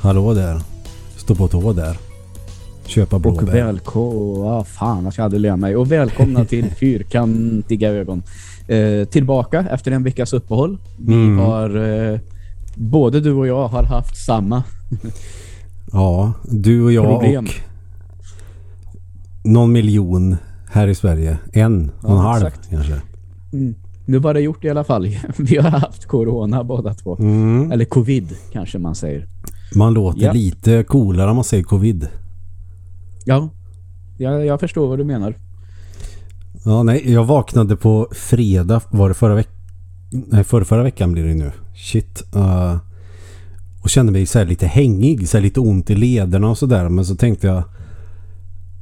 Hallå där. Stå på tå där. Köpa blåbär. Och välkomna... Ah, fan, vad jag hade lärt mig. Och välkomna till Fyrkantiga ögon. Eh, tillbaka efter en veckas uppehåll. Vi Mm. har... Eh, både du och jag har haft samma. Ja, du och jag Problem. och någon miljon här i Sverige. En och en Ja, halv exakt. kanske. Mm. Nu var det gjort i alla fall. Vi har haft corona båda två. Mm. Eller covid kanske man säger. Man låter Ja. lite coolare om man säger covid. Ja, jag, jag förstår vad du menar. Ja, nej, jag vaknade på fredag, var det förra veckan? Nej, förra, förra veckan blir det nu. Shit. Uh, och kände mig så här lite hängig, så lite ont i lederna och sådär. Men så tänkte jag,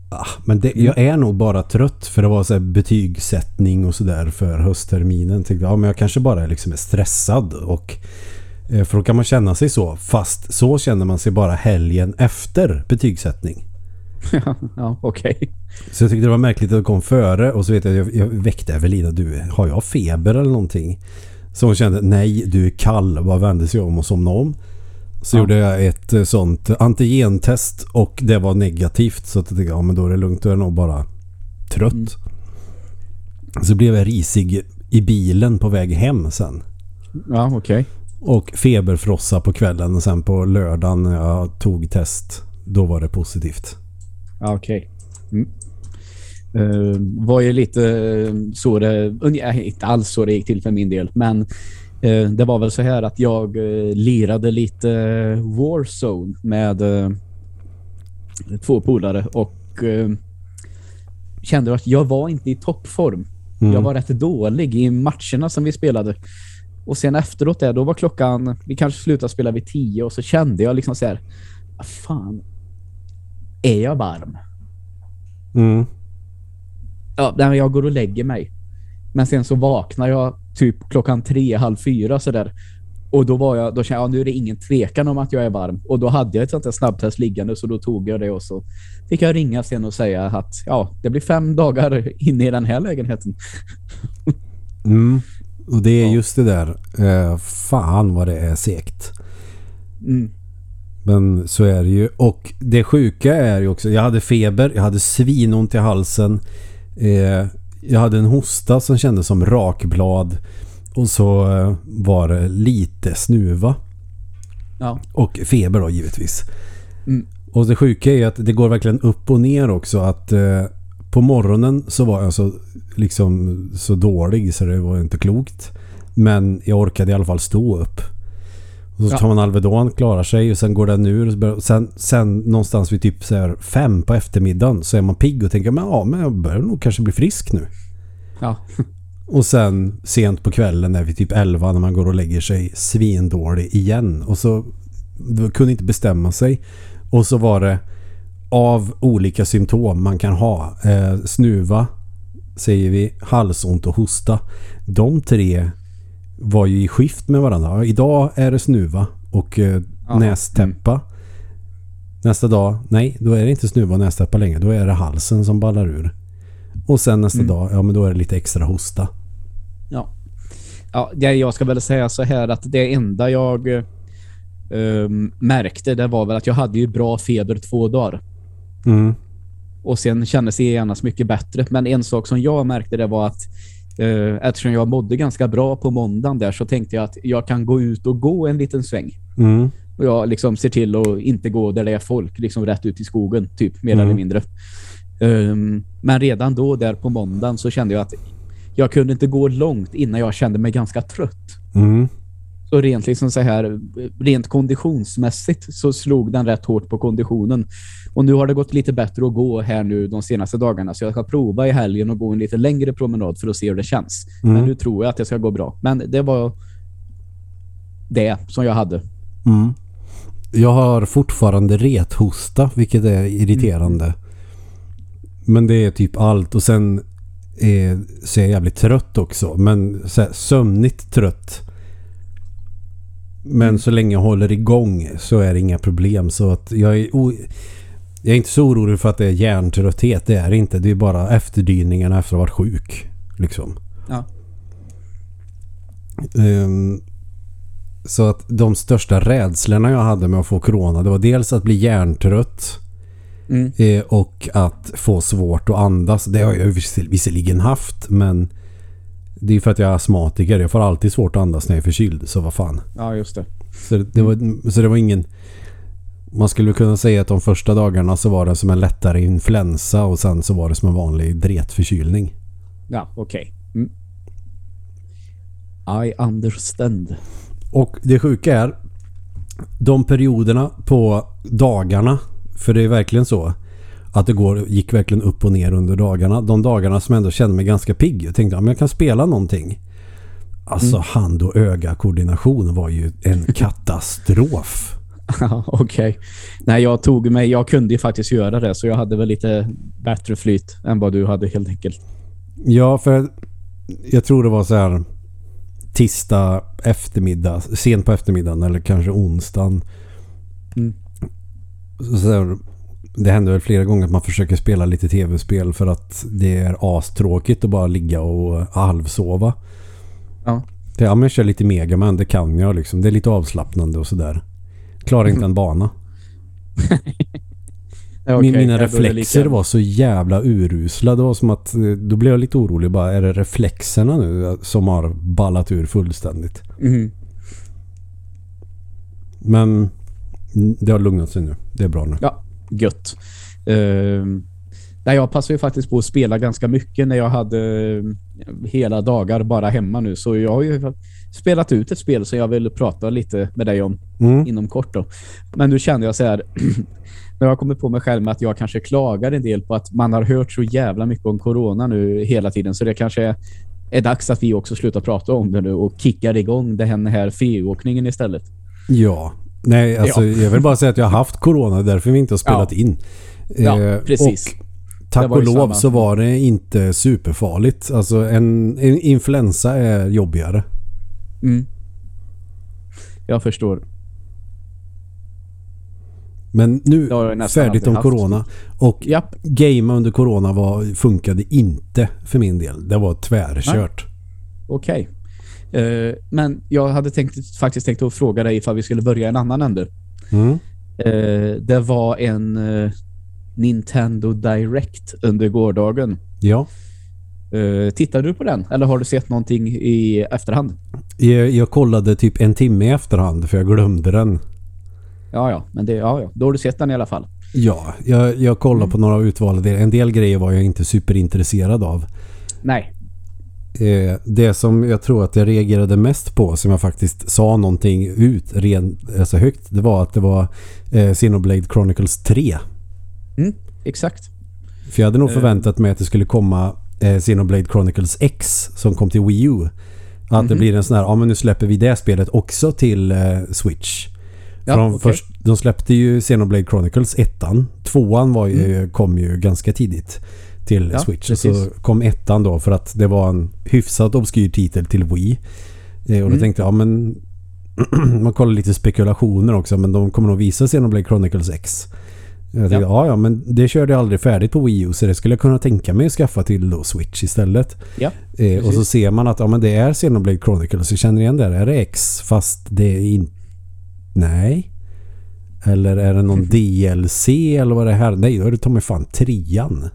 ah, men det, jag är nog bara trött för det var så här betygssättning och sådär för höstterminen. Tänkte, ja, men jag kanske bara liksom är stressad och för då kan man känna sig så. Fast så känner man sig bara helgen efter betygssättning. ja, okej. Så jag tyckte det var märkligt att det kom före och så vet jag jag, jag väckte Evelina. Du, har jag feber eller någonting? Så hon kände, nej du är kall. Bara vände sig om och somnade om. Så Ja. gjorde jag ett eh, sånt antigentest och det var negativt. Så att jag tänkte, ja men då är det lugnt. Då är jag nog bara trött. Mm. Så blev jag risig i bilen på väg hem sen. Ja, okej. Och feberfrossa på kvällen och sen på lördagen när jag tog test. Då var det positivt. Okej. Mm. Uh, var ju lite eh, så det, ungefär- inte alls så det gick till för min del, men eh, det var väl så här att jag uh, lirade lite Warzone med två polare och kände att jag var inte i toppform. Mm. Jag var rätt dålig i matcherna som vi spelade. Och sen efteråt där, då var klockan, vi kanske slutade spela vid tio och så kände jag liksom så här, "Ah, fan, är jag varm? Mm. Ja, jag går och lägger mig. Men sen så vaknar jag typ klockan tre, halv fyra sådär. Och då var jag, då kände jag, ja, nu är det ingen tvekan om att jag är varm. Och då hade jag ett sånt där snabbtest liggande så då tog jag det och så fick jag ringa sen och säga att ja, det blir fem dagar inne i den här lägenheten. Mm. Och det är Ja. just det där. Eh, fan vad det är segt. Mm. Men så är det ju. Och det sjuka är ju också. Jag hade feber. Jag hade svinont i halsen. Eh, jag hade en hosta som kändes som rakblad. Och så eh, var det lite snuva. Ja. Och feber då givetvis. Mm. Och det sjuka är ju att det går verkligen upp och ner också. Att eh, på morgonen så var jag så, liksom, så dålig så det var inte klokt. Men jag orkade i alla fall stå upp. Och så tar man Alvedon, klarar sig och sen går den ur. Och börjar- sen, sen någonstans vid typ så här fem på eftermiddagen så är man pigg och tänker men ja, men jag börjar nog kanske bli frisk nu. Ja. Och sen sent på kvällen är vi typ 11 när man går och lägger sig svindålig igen. Och så kunde inte bestämma sig. Och så var det av olika symptom man kan ha. Eh, snuva säger vi, halsont och hosta. De tre var ju i skift med varandra. Idag är det snuva och eh, Aha. nästäppa. Nästa dag, nej, då är det inte snuva och nästäppa längre. Då är det halsen som ballar ur. Och sen nästa Mm. dag, ja men då är det lite extra hosta. Ja. Ja, jag ska väl säga så här att det enda jag eh, ehm, märkte det var väl att jag hade ju bra feber två dagar. Mm. Och sen kändes det genast mycket bättre. Men en sak som jag märkte det var att eh, eftersom jag mådde ganska bra på måndagen där så tänkte jag att jag kan gå ut och gå en liten sväng. Mm. Och jag liksom ser till att inte gå där det är folk, liksom rätt ut i skogen, typ, mer Mm. eller mindre. Ehm, men redan då, där på måndagen, så kände jag att jag kunde inte gå långt innan jag kände mig ganska trött. Mm. Så rent liksom så här, rent konditionsmässigt så slog den rätt hårt på konditionen. Och nu har det gått lite bättre att gå här nu de senaste dagarna. Så jag ska prova i helgen och gå en lite längre promenad för att se hur det känns. Mm. Men nu tror jag att det ska gå bra. Men det var det som jag hade. Mm. Jag har fortfarande rethosta, vilket är irriterande. Men det är typ allt. Och sen är, så är jag jävligt trött också. Men så här, sömnigt trött. Men så länge jag håller igång så är det inga problem. Så att jag är, jag är inte så orolig för att det är hjärntrötthet. Det är det inte. Det är bara efterdyningarna efter att ha varit sjuk. Liksom. Ja. Ehm, Så att de största rädslorna jag hade med att få corona det var dels att bli hjärntrött Mm. eh, och att få svårt att andas. Det har jag visserligen haft men det är för att jag är astmatiker. Jag får alltid svårt att andas när jag är förkyld. Så vad fan. Ja, just det. Så det, var, så det var ingen... Man skulle kunna säga att de första dagarna så var det som en lättare influensa och sen så var det som en vanlig dretförkylning. Ja, okej. Mm. I understand. Och det sjuka är de perioderna på dagarna för det är verkligen så att det går, gick verkligen upp och ner under dagarna. De dagarna som jag ändå kände mig ganska pigg. Jag tänkte att jag kan spela någonting. Alltså Mm. hand och öga koordination var ju en katastrof. Ja, okej. Nej, jag tog mig... Jag kunde ju faktiskt göra det, så jag hade väl lite bättre flyt än vad du hade helt enkelt. Ja, för jag tror det var så här tisdag eftermiddag, sent på eftermiddagen eller kanske onsdagen. Mm. Så här, det händer väl flera gånger att man försöker spela lite tv-spel för att det är astråkigt att bara ligga och halvsova. Ja. Det, ja, men jag kör lite Megaman, det kan jag liksom. Det är lite avslappnande och sådär. Klarar inte en bana. Ja, Min, mina reflexer var så jävla urusla. Det var som att eh, då blev jag lite orolig. Bara, är det reflexerna nu som har ballat ur fullständigt? Mhm. Men mm, det har lugnat sig nu. Det är bra nu. Ja, gött. Uh, nej, jag passar ju faktiskt på att spela ganska mycket när jag hade eh, hela dagar bara hemma nu. Så jag har ju spelat ut ett spel som jag vill prata lite med dig om Mm. inom kort då. Men nu kände jag så här när jag kommer på mig själv med att jag kanske klagar en del på att man har hört så jävla mycket om corona nu hela tiden. Så det kanske är, är dags att vi också slutar prata om det nu och kickar igång den här friåkningen istället. Ja. Nej, alltså jag vill bara säga att jag har haft corona. Därför vi inte har spelat Ja. in. Ja, Eh, precis. Och tack och lov samma. så var det inte superfarligt. Alltså en, en influensa är jobbigare. Mm. Jag förstår. Men nu färdigt om corona. Och Japp. game under corona var, funkade inte för min del. Det var tvärkört. Okej. Eh, men jag hade tänkt, faktiskt tänkt att fråga dig ifall vi skulle börja i en annan ände. Mm. Eh, det var en eh, Nintendo Direct under gårdagen. Ja. Uh, tittade du på den? Eller har du sett någonting i efterhand? Jag, jag kollade typ en timme i efterhand för jag glömde den. Ja, ja. Men det, ja, ja. Då har du sett den i alla fall. Ja, jag, jag kollade Mm. på några utvalda delar. En del grejer var jag inte superintresserad av. Nej. Eh, det som jag tror att jag reagerade mest på som jag faktiskt sa någonting ut ren, alltså högt det var att det var eh, Xenoblade Chronicles 3. Mm, exakt. För jag hade nog Eh. förväntat mig att det skulle komma eh, Xenoblade Chronicles X som kom till Wii U. Att det Mhm. blir en sån här, ja men nu släpper vi det spelet också till eh, Switch. Ja, de, okej. först, de släppte ju Xenoblade Chronicles 1. Tvåan var ju, kom ju ganska tidigt till. Ja, Switch. precis. Så kom ettan då för att det var en hyfsat obskyr titel till Wii. Eh, och då Mm. tänkte jag, ja men man kollar lite spekulationer också men de kommer nog visa Xenoblade Chronicles X. Jag tänkte, ja. ja men det körde jag aldrig färdigt på Wii U så det skulle jag kunna tänka mig att skaffa till då Switch istället. Ja, Eh, och så ser man att ja, men det är Xenoblade Chronicles. Så känner igen det. Är det X fast det är inte... Nej. Eller är det någon DLC eller vad det här? Nej, då är det ta mig fan trean.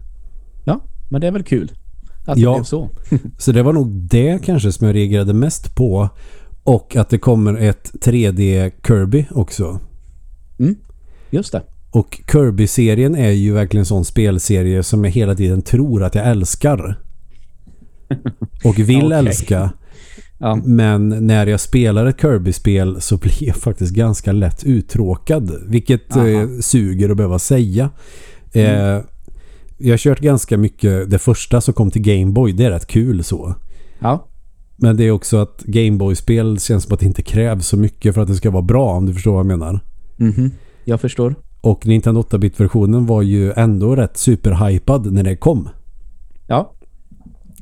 Men det är väl kul att Ja. det blev så. Så det var nog det kanske som jag reagerade mest på. Och att det kommer ett 3D Kirby också. Just det. Och Kirby-serien är ju verkligen en sån spelserie som jag hela tiden tror att jag älskar. Och vill Okej. älska. Ja. Men när jag spelar ett Kirby-spel så blir jag faktiskt ganska lätt uttråkad. Vilket eh, suger att behöva säga. Eh, jag har kört ganska mycket det första som kom till Game Boy. Det är rätt kul så. Ja. Men det är också att Game Boy-spel känns som att det inte krävs så mycket för att det ska vara bra om du förstår vad jag menar. Mhm. Jag förstår. Och Nintendo 8-bit-versionen var ju ändå rätt superhypad när det kom. Ja.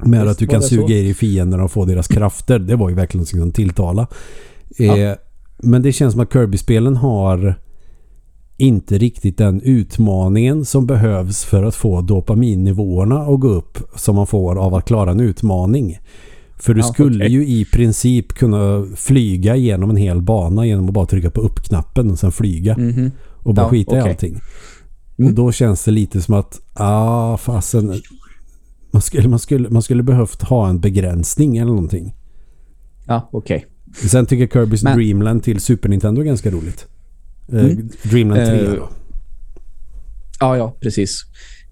Med Visst att du kan suga så. i dig fienderna och få deras krafter. Det var ju verkligen något som tilltala. Ja. Eh, men det känns som att Kirby-spelen har inte riktigt den utmaningen som behövs för att få dopaminnivåerna att gå upp som man får av att klara en utmaning. För du Ja, skulle okej. ju i princip kunna flyga genom en hel bana genom att bara trycka på upp-knappen och sen flyga. Mhm. Och bara Ja, skita i okej. allting. Mm. Och då känns det lite som att, ah fasen. Man skulle, man, skulle, man skulle behövt ha en begränsning eller någonting. Ja, okej. Sen tycker jag Kirby's Men- Dreamland till Super Nintendo är ganska roligt. Eh, Mm. Dreamland 3 Eh, då. Ja, ja, precis.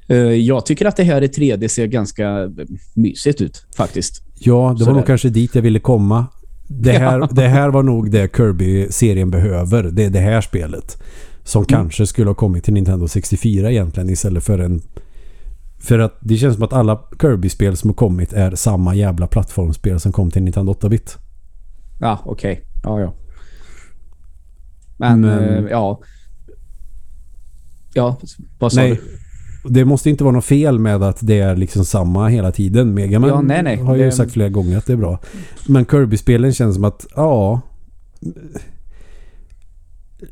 Eh, Jag tycker att det här i 3D ser ganska eh, mysigt ut faktiskt. Ja, det var nog kanske dit jag ville komma. Det här, det här var nog det Kirby-serien behöver. Det är det här spelet. Som Mm. kanske skulle ha kommit till Nintendo 64 egentligen istället för en... För att det känns som att alla Kirby-spel som har kommit är samma jävla plattformsspel som kom till Nintendo 8-bit. Ja, okej. Ja, ja. Men, Men- eh, ja. Ja, vad sa Nej, du? det måste inte vara något fel med att det är liksom samma hela tiden. Mega Man Ja, nej, nej. har ju Det- sagt flera gånger att det är bra. Men Kirby-spelen känns som att, ja...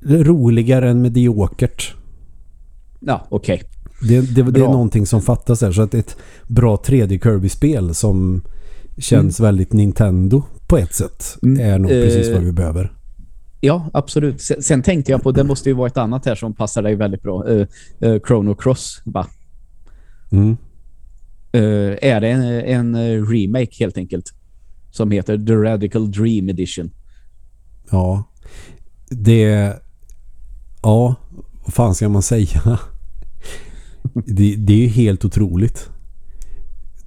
Roligare än mediokert. Ja, okej. Det, det, det är någonting som fattas där. Så att ett bra 3D Kirby-spel som känns väldigt Nintendo på ett sätt Mm. är nog Eh, precis vad vi behöver. Ja, absolut. Sen, sen tänkte jag på, det måste ju vara ett annat här som passar dig väldigt bra. Uh, uh, Chrono Cross, va? Mm. Eh, är det en, en remake helt enkelt? Som heter The Radical Dream Edition. Ja. Det... Ja, vad fan ska man säga? Det, det är ju helt otroligt.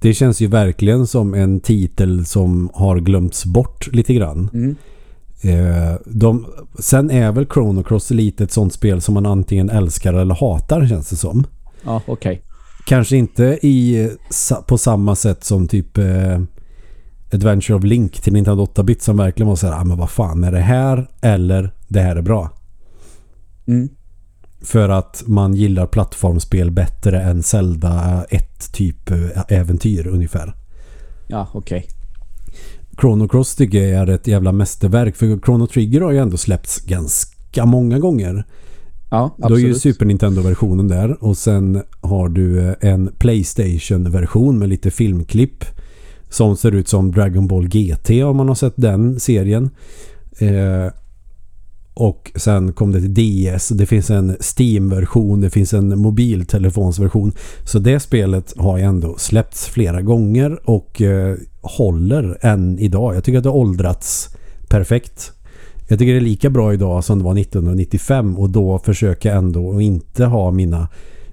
Det känns ju verkligen som en titel som har glömts bort lite grann. Mm. Eh, de, sen är väl Chrono Cross lite ett sånt spel som man antingen älskar eller hatar känns det som. Ja, okej. Kanske inte i, på samma sätt som typ eh, Adventure of Link till Nintendo 8-bit som verkligen var så här, ah, men vad fan är det här eller det här är bra. Mm. För att man gillar plattformsspel bättre än Zelda 1 typ eh, äventyr ungefär. Ja, okej. Chrono Cross tycker jag är ett jävla mästerverk för Chrono Trigger har ju ändå släppts ganska många gånger. Ja, Du har ju absolut. Super Nintendo-versionen där och sen har du eh, en Playstation-version med lite filmklipp som ser ut som Dragon Ball GT om man har sett den serien. Eh, och sen kom det till DS och det finns en Steam-version, det finns en mobiltelefonsversion. Så det spelet har ju ändå släppts flera gånger och eh, håller än idag. Jag tycker att det har åldrats perfekt. Jag tycker det är lika bra idag som det var 1995 och då försöker jag ändå att inte ha mina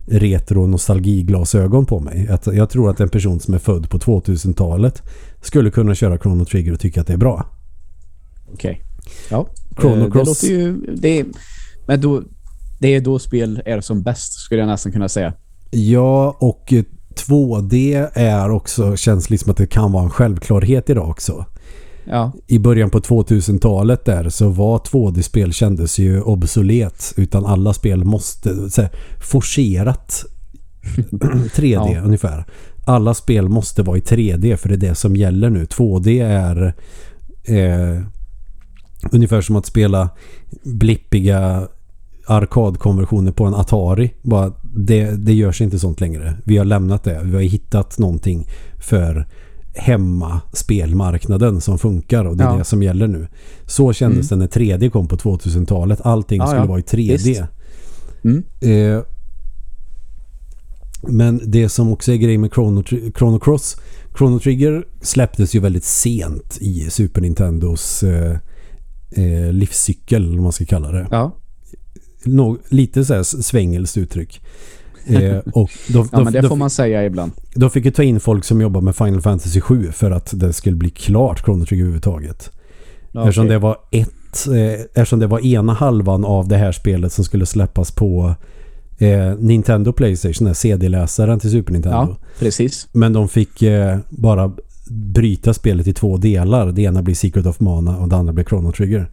retro nostalgiglasögon på mig. Att jag tror att en person som är född på 2000-talet skulle kunna köra Chrono Trigger och tycka att det är bra. Okej. Ja. Chrono Eh, Cross- Det låter ju... Det är, men då... Det är då spel är som bäst, skulle jag nästan kunna säga. Ja, och eh, 2D är också, känns liksom att det kan vara en självklarhet idag också. Ja, I början på 2000-talet där så var 2D-spel kändes ju obsolet utan alla spel måste så här, forcerat 3D Ja. ungefär. Alla spel måste vara i 3D för det är det som gäller nu. 2D är eh, ungefär som att spela blippiga arkadkonversioner på en Atari. Bara, det, det görs inte sånt längre. Vi har lämnat det. Vi har hittat någonting för hemma spelmarknaden som funkar och det är Ja. det som gäller nu. Så kändes det när 3D kom på 2000-talet. Allting Ja, skulle ja. vara i 3D. Visst. Mm. Eh, men det som också är grejen med Chrono, Chrono Cross Chrono Trigger släpptes ju väldigt sent i Super Nintendos eh, eh, livscykel, vad man ska kalla det. ja. Nå, lite så här svängelskt uttryck. Eh, och då, ja då, men det då, får man säga ibland. då fick jag ta in folk som jobbar med Final Fantasy 7 för att det skulle bli klart Chrono Trigger överhuvudtaget. Ja, Eftersom det var ett eh, eftersom det var ena halvan av det här spelet som skulle släppas på eh, Nintendo Playstation, CD-läsaren till Super Nintendo. Ja, precis. Men de fick eh, bara bryta spelet i två delar. Det ena blir Secret of Mana och det andra blir Chrono Trigger.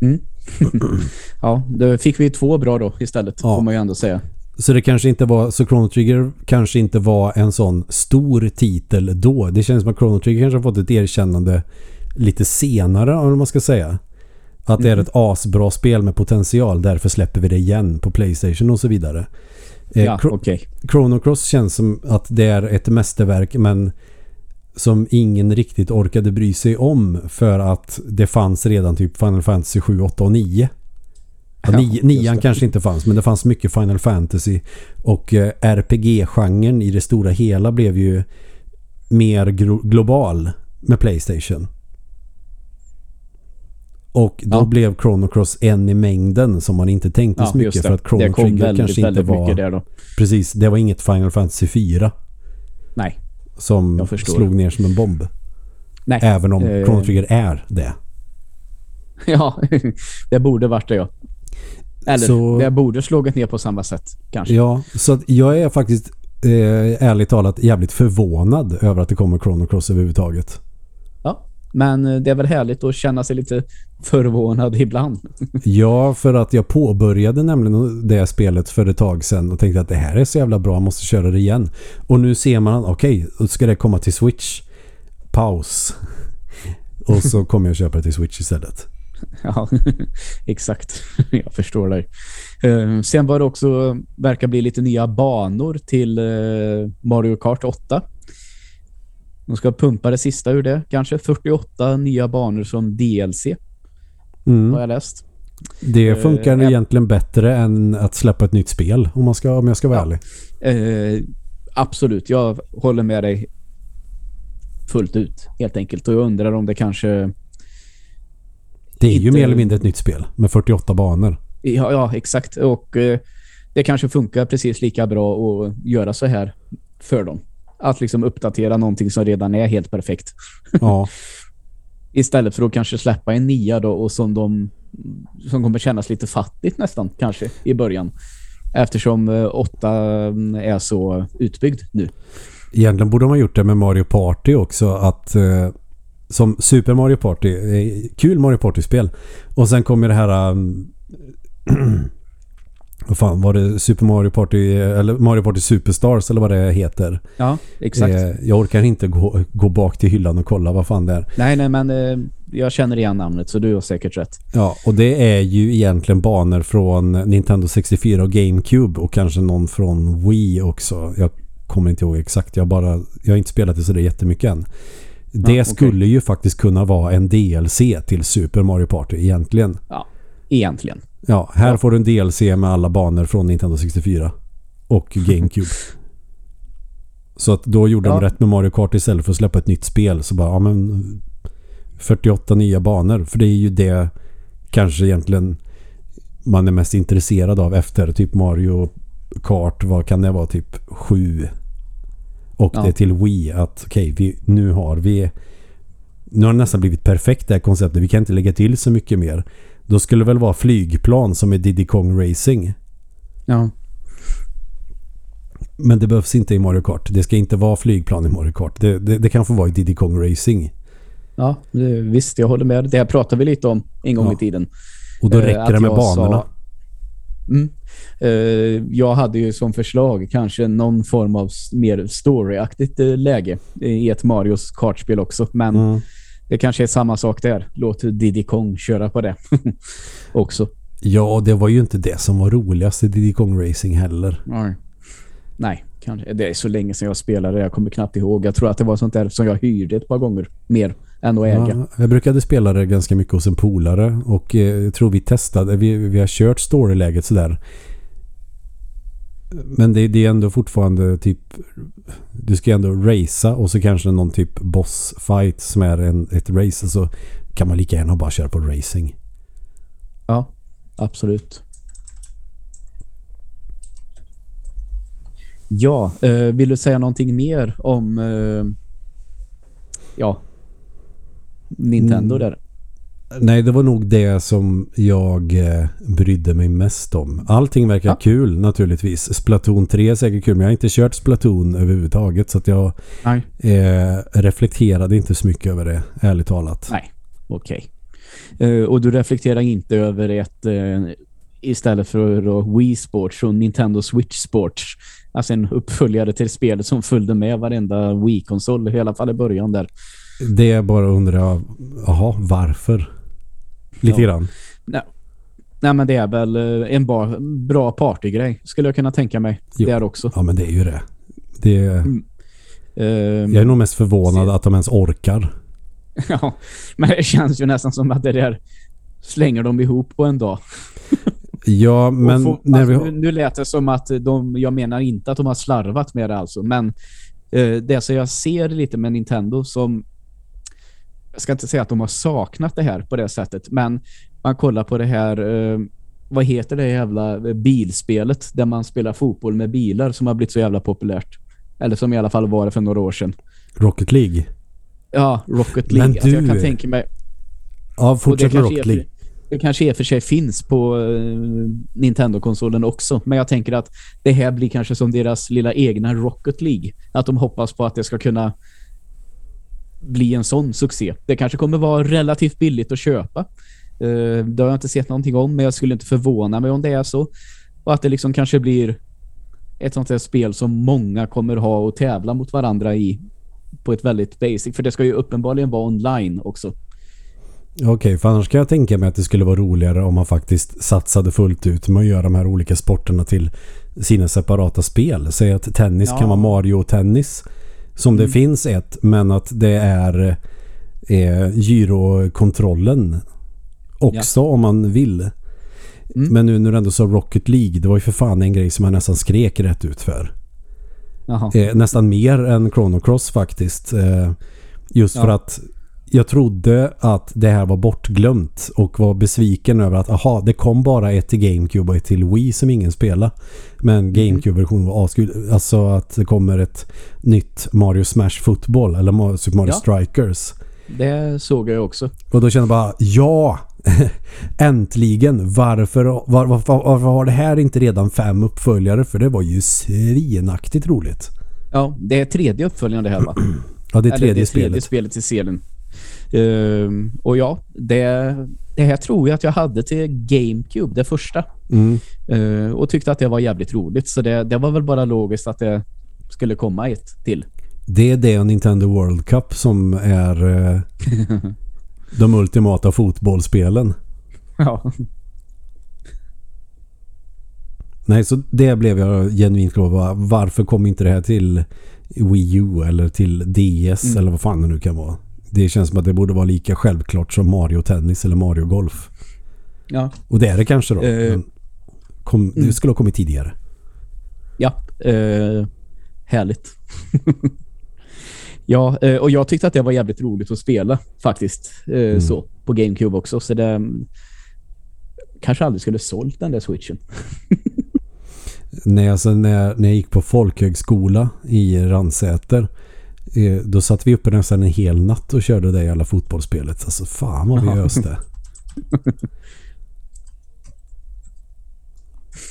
Mm. ja, då fick vi två bra då istället, Ja. får man ju ändå säga. Så det kanske inte var så Chrono Trigger kanske inte var en sån stor titel då. Det känns som att Chrono Trigger kanske har fått ett erkännande lite senare om man ska säga. Att det är Mhm. ett asbra spel med potential. Därför släpper vi det igen på Playstation och så vidare. Eh, Ja, okej. Chrono Cross känns som att det är ett mästerverk men som ingen riktigt orkade bry sig om för att det fanns redan typ Final Fantasy 7, 8 och 9. Ja, nian kanske inte fanns men det fanns mycket Final Fantasy och eh, RPG-genren i det stora hela blev ju mer global med Playstation. Och då Ja. blev Chrono Cross en i mängden som man inte tänkte så Ja, just mycket för att Chrono Trigger väldigt, kanske inte väldigt var... Precis, det var inget Final Fantasy 4 Nej, som slog ner som en bomb. nej. Även om Eh. Chrono Trigger är det. Ja, det borde varit det ja. Eller Så- det borde slagit ner på samma sätt kanske. Ja, så att jag är faktiskt eh, ärligt talat jävligt förvånad över att det kommer Chrono Cross överhuvudtaget. Men eh, det är väl härligt att känna sig lite förvånad ibland. Ja, för att jag påbörjade nämligen det spelet för ett tag sedan och tänkte att det här är så jävla bra, jag måste köra det igen. Och nu ser man, okej, då ska det komma till Switch. Paus. Och så kommer jag köpa det till Switch istället. Ja, exakt. Jag förstår dig. Eh, sen var det också, verkar bli lite nya banor till eh, Mario Kart 8. De ska pumpa det sista ur det, kanske. 48 nya banor som DLC, har Mm. jag läst. Det funkar Eh, egentligen bättre än att släppa ett nytt spel om, man ska, om jag ska vara Ja. ärlig. Eh, absolut, jag håller med dig fullt ut, helt enkelt. Och jag undrar om det kanske... Det är ju Inte- mer eller mindre ett nytt spel med 48 banor. Ja, ja exakt. Och eh, det kanske funkar precis lika bra att göra så här för dem. Att liksom uppdatera någonting som redan är helt perfekt. Ja, Istället för att kanske släppa en nia då och som de som kommer kännas lite fattigt nästan kanske i början. Eftersom eh, åtta mm, är så utbyggd nu. egentligen borde man gjort det med Mario Party också. Att eh, som Super Mario Party, eh, kul Mario Party-spel. Och sen kommer det här... Um, vad fan var det? Super Mario Party eller Mario Party Superstars eller vad det heter. Ja, exakt. Eh, jag orkar inte gå, gå bak till hyllan och kolla vad fan det är. Nej, nej, men eh, jag känner igen namnet så du har säkert rätt. Ja, och det är ju egentligen banor från Nintendo 64 och GameCube och kanske någon från Wii också. Jag kommer inte ihåg exakt. Jag, bara, jag har inte spelat det så det är jättemycket än. Det okej. skulle ju faktiskt kunna vara en DLC till Super Mario Party egentligen. Egentligen. Ja, här Ja. får du en DLC med alla banor från Nintendo 64 och GameCube. så att då gjorde de Ja. rätt med Mario Kart istället för att släppa ett nytt spel. Så bara, ja men 48 nya banor. För det är ju det kanske egentligen man är mest intresserad av efter typ Mario Kart. Vad kan det vara? Typ 7. Och Ja. det till Wii att okej, vi, nu har vi nu har det nästan blivit perfekt det här konceptet. Vi kan inte lägga till så mycket mer. Då skulle det väl vara flygplan som är Diddy Kong Racing. Ja. Men det behövs inte i Mario Kart. Det ska inte vara flygplan i Mario Kart. Det, det, det kan få vara i Diddy Kong Racing. Ja, det, visst, jag håller med. Det här pratade vi lite om en gång Ja. i tiden. Och då Eh, räcker att det med banorna. sa- Mm. Eh, jag hade ju som förslag kanske någon form av mer storyaktigt eh, läge i ett Marios kartspel också. Men Mm. Det kanske är samma sak där. Låt Diddy Kong köra på det också. Ja, det var ju inte det som var roligast i Diddy Kong Racing heller. Nej. Nej, kanske. Det är så länge sedan jag spelade. Jag kommer knappt ihåg. Jag tror att det var sånt där som jag hyrde ett par gånger mer än att äga. Ja, jag brukade spela det ganska mycket hos en polare och eh, jag tror vi testade. Vi, vi har kört storyläget sådär. Men det, det är ändå fortfarande typ du ska ändå racea och så kanske någon typ boss fight som är en, ett race. Så kan man lika gärna bara köra på racing. Ja, absolut. Ja, eh, vill du säga någonting mer om eh, ja, Nintendo Mm. där? Nej, det var nog det som jag eh, brydde mig mest om. Allting verkar Ja. kul naturligtvis. Splatoon 3 är säkert kul, men jag har inte kört Splatoon överhuvudtaget så att jag eh, reflekterade inte så mycket över det, ärligt talat. Nej, okej. Eh, och du reflekterar inte över ett eh, istället för Wii Sports och Nintendo Switch Sports alltså en uppföljare till spelet som följde med varenda Wii-konsol i alla fall i början där. Det är bara undrar, jaha, varför? Lite Ja. grann. Nej men det är väl eh, en bra, bra partygrej skulle jag kunna tänka mig. Jo. Där också. Ja, men det är ju det. Det Mm. Uh, jag är nog mest förvånad att de ens orkar. ja, men det känns ju nästan som att det där slänger de ihop på en dag. Ja, men få, när vi... nu, nu lät det som att de, jag menar inte att de har slarvat med det alltså, men eh, det som jag ser lite med Nintendo som jag ska inte säga att de har saknat det här på det sättet, men man kollar på det här eh, vad heter det jävla bilspelet där man spelar fotboll med bilar som har blivit så jävla populärt. Eller som i alla fall var det för några år sedan. Rocket League? Ja, Rocket League. Men du... Alltså jag kan tänka mig... Ja, fortsätt med Rocket League. Det kanske i och för sig finns på uh, Nintendo-konsolen också. Men jag tänker att det här blir kanske som deras lilla egna Rocket League. Att de hoppas på att det ska kunna bli en sån succé. Det kanske kommer vara relativt billigt att köpa. Uh, det har jag inte sett någonting om, men jag skulle inte förvåna mig om det är så. Och att det liksom kanske blir ett sånt här spel som många kommer ha och tävla mot varandra i på ett väldigt basic. För det ska ju uppenbarligen vara online också. Okej, okay, för annars kan jag tänka mig att det skulle vara roligare om man faktiskt satsade fullt ut med att göra de här olika sporterna till sina separata spel. Säg att tennis ja. kan vara Mario-tennis som mm. det finns ett, men att det är eh, gyrokontrollen också ja. om man vill. Mm. Men nu när du ändå sa Rocket League, det var ju för fan en grej som jag nästan skrek rätt ut för. Eh, nästan mer än Chrono Cross faktiskt. Eh, just ja. för att jag trodde att det här var bortglömt och var besviken över att aha, det kom bara ett till GameCube och ett till Wii som ingen spelade. Men mm. GameCube-versionen var avskud. Alltså att det kommer ett nytt Mario Smash Football eller Super Mario ja. Strikers. Det såg jag också. Och då kände jag bara, ja! Äntligen! Varför, var, varför, varför har det här inte redan fem uppföljare? För det var ju svinaktigt roligt. Ja, det är tredje uppföljaren det här va? ja, det är tredje, det är spelet. tredje spelet i serien. Uh, och ja, det, det här tror jag att jag hade till GameCube, det första. Mm. Uh, och tyckte att det var jävligt roligt. Så det, det var väl bara logiskt att det skulle komma ett till. Det är det Nintendo World Cup som är uh, de ultimata fotbollsspelen. Ja. Nej, så det blev jag genuint glad Varför kom inte det här till Wii U eller till DS mm. eller vad fan det nu kan vara? Det känns som att det borde vara lika självklart som Mario Tennis eller Mario Golf. Ja. Och det är det kanske då. Uh, kom, det mm. skulle ha kommit tidigare. Ja, uh, härligt. ja, uh, och jag tyckte att det var jävligt roligt att spela faktiskt. Mm. Så, på GameCube också. Så det kanske aldrig skulle sålt den där switchen. Nej, alltså när, när jag gick på folkhögskola i Ransäter Eh, då satt vi uppe nästan en hel natt och körde det alla fotbollsspelet. Alltså fan vad vi öste.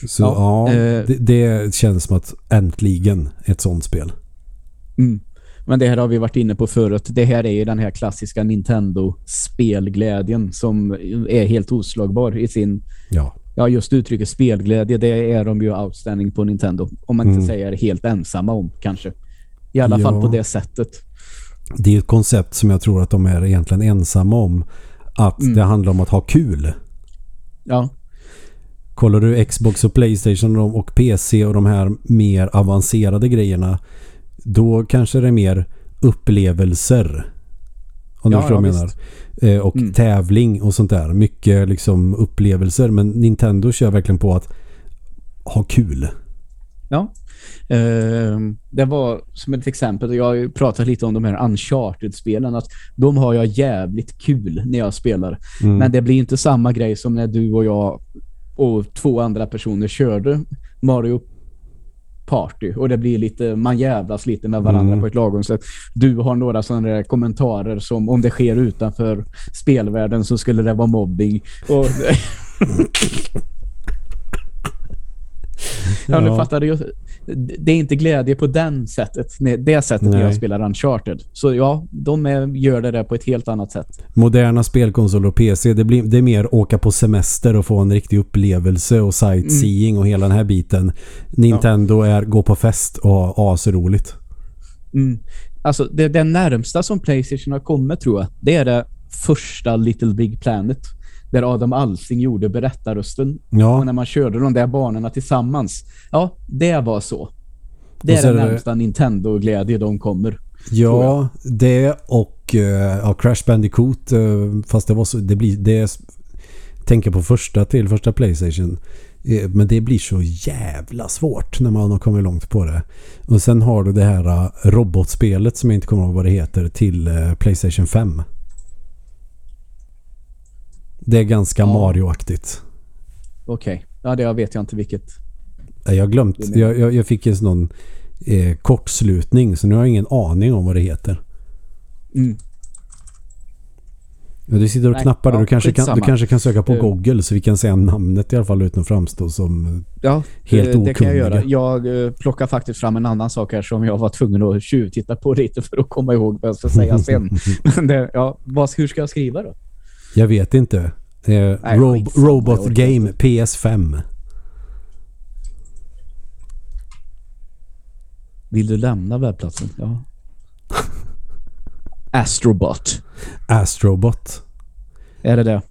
Så ja, ja eh, det, det, känns som att äntligen ett sånt spel. Mm. Men det här har vi varit inne på förut. Det här är ju den här klassiska Nintendo-spelglädjen som är helt oslagbar i sin... Ja. Ja, just uttrycket spelglädje, det är de ju outstanding på Nintendo. Om man inte mm. säger helt ensamma om, kanske. I alla ja. fall på det sättet. Det är ett koncept som jag tror att de är egentligen ensamma om. Att mm. det handlar om att ha kul. Ja. Kollar du Xbox och Playstation och PC och de här mer avancerade grejerna då kanske det är mer upplevelser. Om du förstår ja, menar. Eh, och mm. tävling och sånt där. Mycket liksom upplevelser. Men Nintendo kör verkligen på att ha kul. Ja, det var som ett exempel, jag har ju pratat lite om de här Uncharted-spelen, att de har jag jävligt kul när jag spelar. Mm. Men det blir inte samma grej som när du och jag och två andra personer körde Mario Party och det blir lite, man jävlas lite med varandra mm. på ett lagom sätt. Du har några sådana kommentarer som om det sker utanför spelvärlden så skulle det vara mobbing. Och ja, nu fattar du det är inte glädje på den sättet, det sättet när jag spelar Uncharted. Så ja, de är, gör det där på ett helt annat sätt. Moderna spelkonsoler och PC, det, blir, det är mer åka på semester och få en riktig upplevelse och sightseeing mm. och hela den här biten. Nintendo ja. är gå på fest och ha asroligt. Mm. Alltså, det, det närmsta som Playstation har kommit tror jag, det är det första Little Big Planet där Adam Alsing gjorde berättarrösten. Ja. Och när man körde de där banorna tillsammans. Ja, det var så. Det är den det- närmsta Nintendo-glädje de kommer. Ja, det och uh, ja, Crash Bandicoot eh, fast det var så det blir det tänker på första till första Playstation Eh, men det blir så jävla svårt när man har kommit långt på det. Och sen har du det här eh, robotspelet som jag inte kommer ihåg vad det heter till eh, Playstation 5. Det är ganska Ja. Mario-aktigt. Okej. Ja, det vet jag inte vilket. Eh, Jag har glömt. Jag, jag, jag fick en sån eh, kortslutning så nu har jag ingen aning om vad det heter. Mm. Ja, du sitter och Nej, knappar ja, Du kanske, kan, du kanske kan söka på Eh. Google så vi kan säga namnet i alla fall utan att framstå som... Ja, Helt eh, det kan jag okunniga. göra. Jag eh, plockar faktiskt fram en annan sak här som jag var tvungen att tjuvtitta på lite för att komma ihåg vad jag ska säga sen. Men det, ja, vad, hur ska jag skriva då? Jag vet inte. Eh, Nej, Rob Robot Game PS5. Vill du lämna webbplatsen? Ja. Astrobot. Astrobot. Är det det?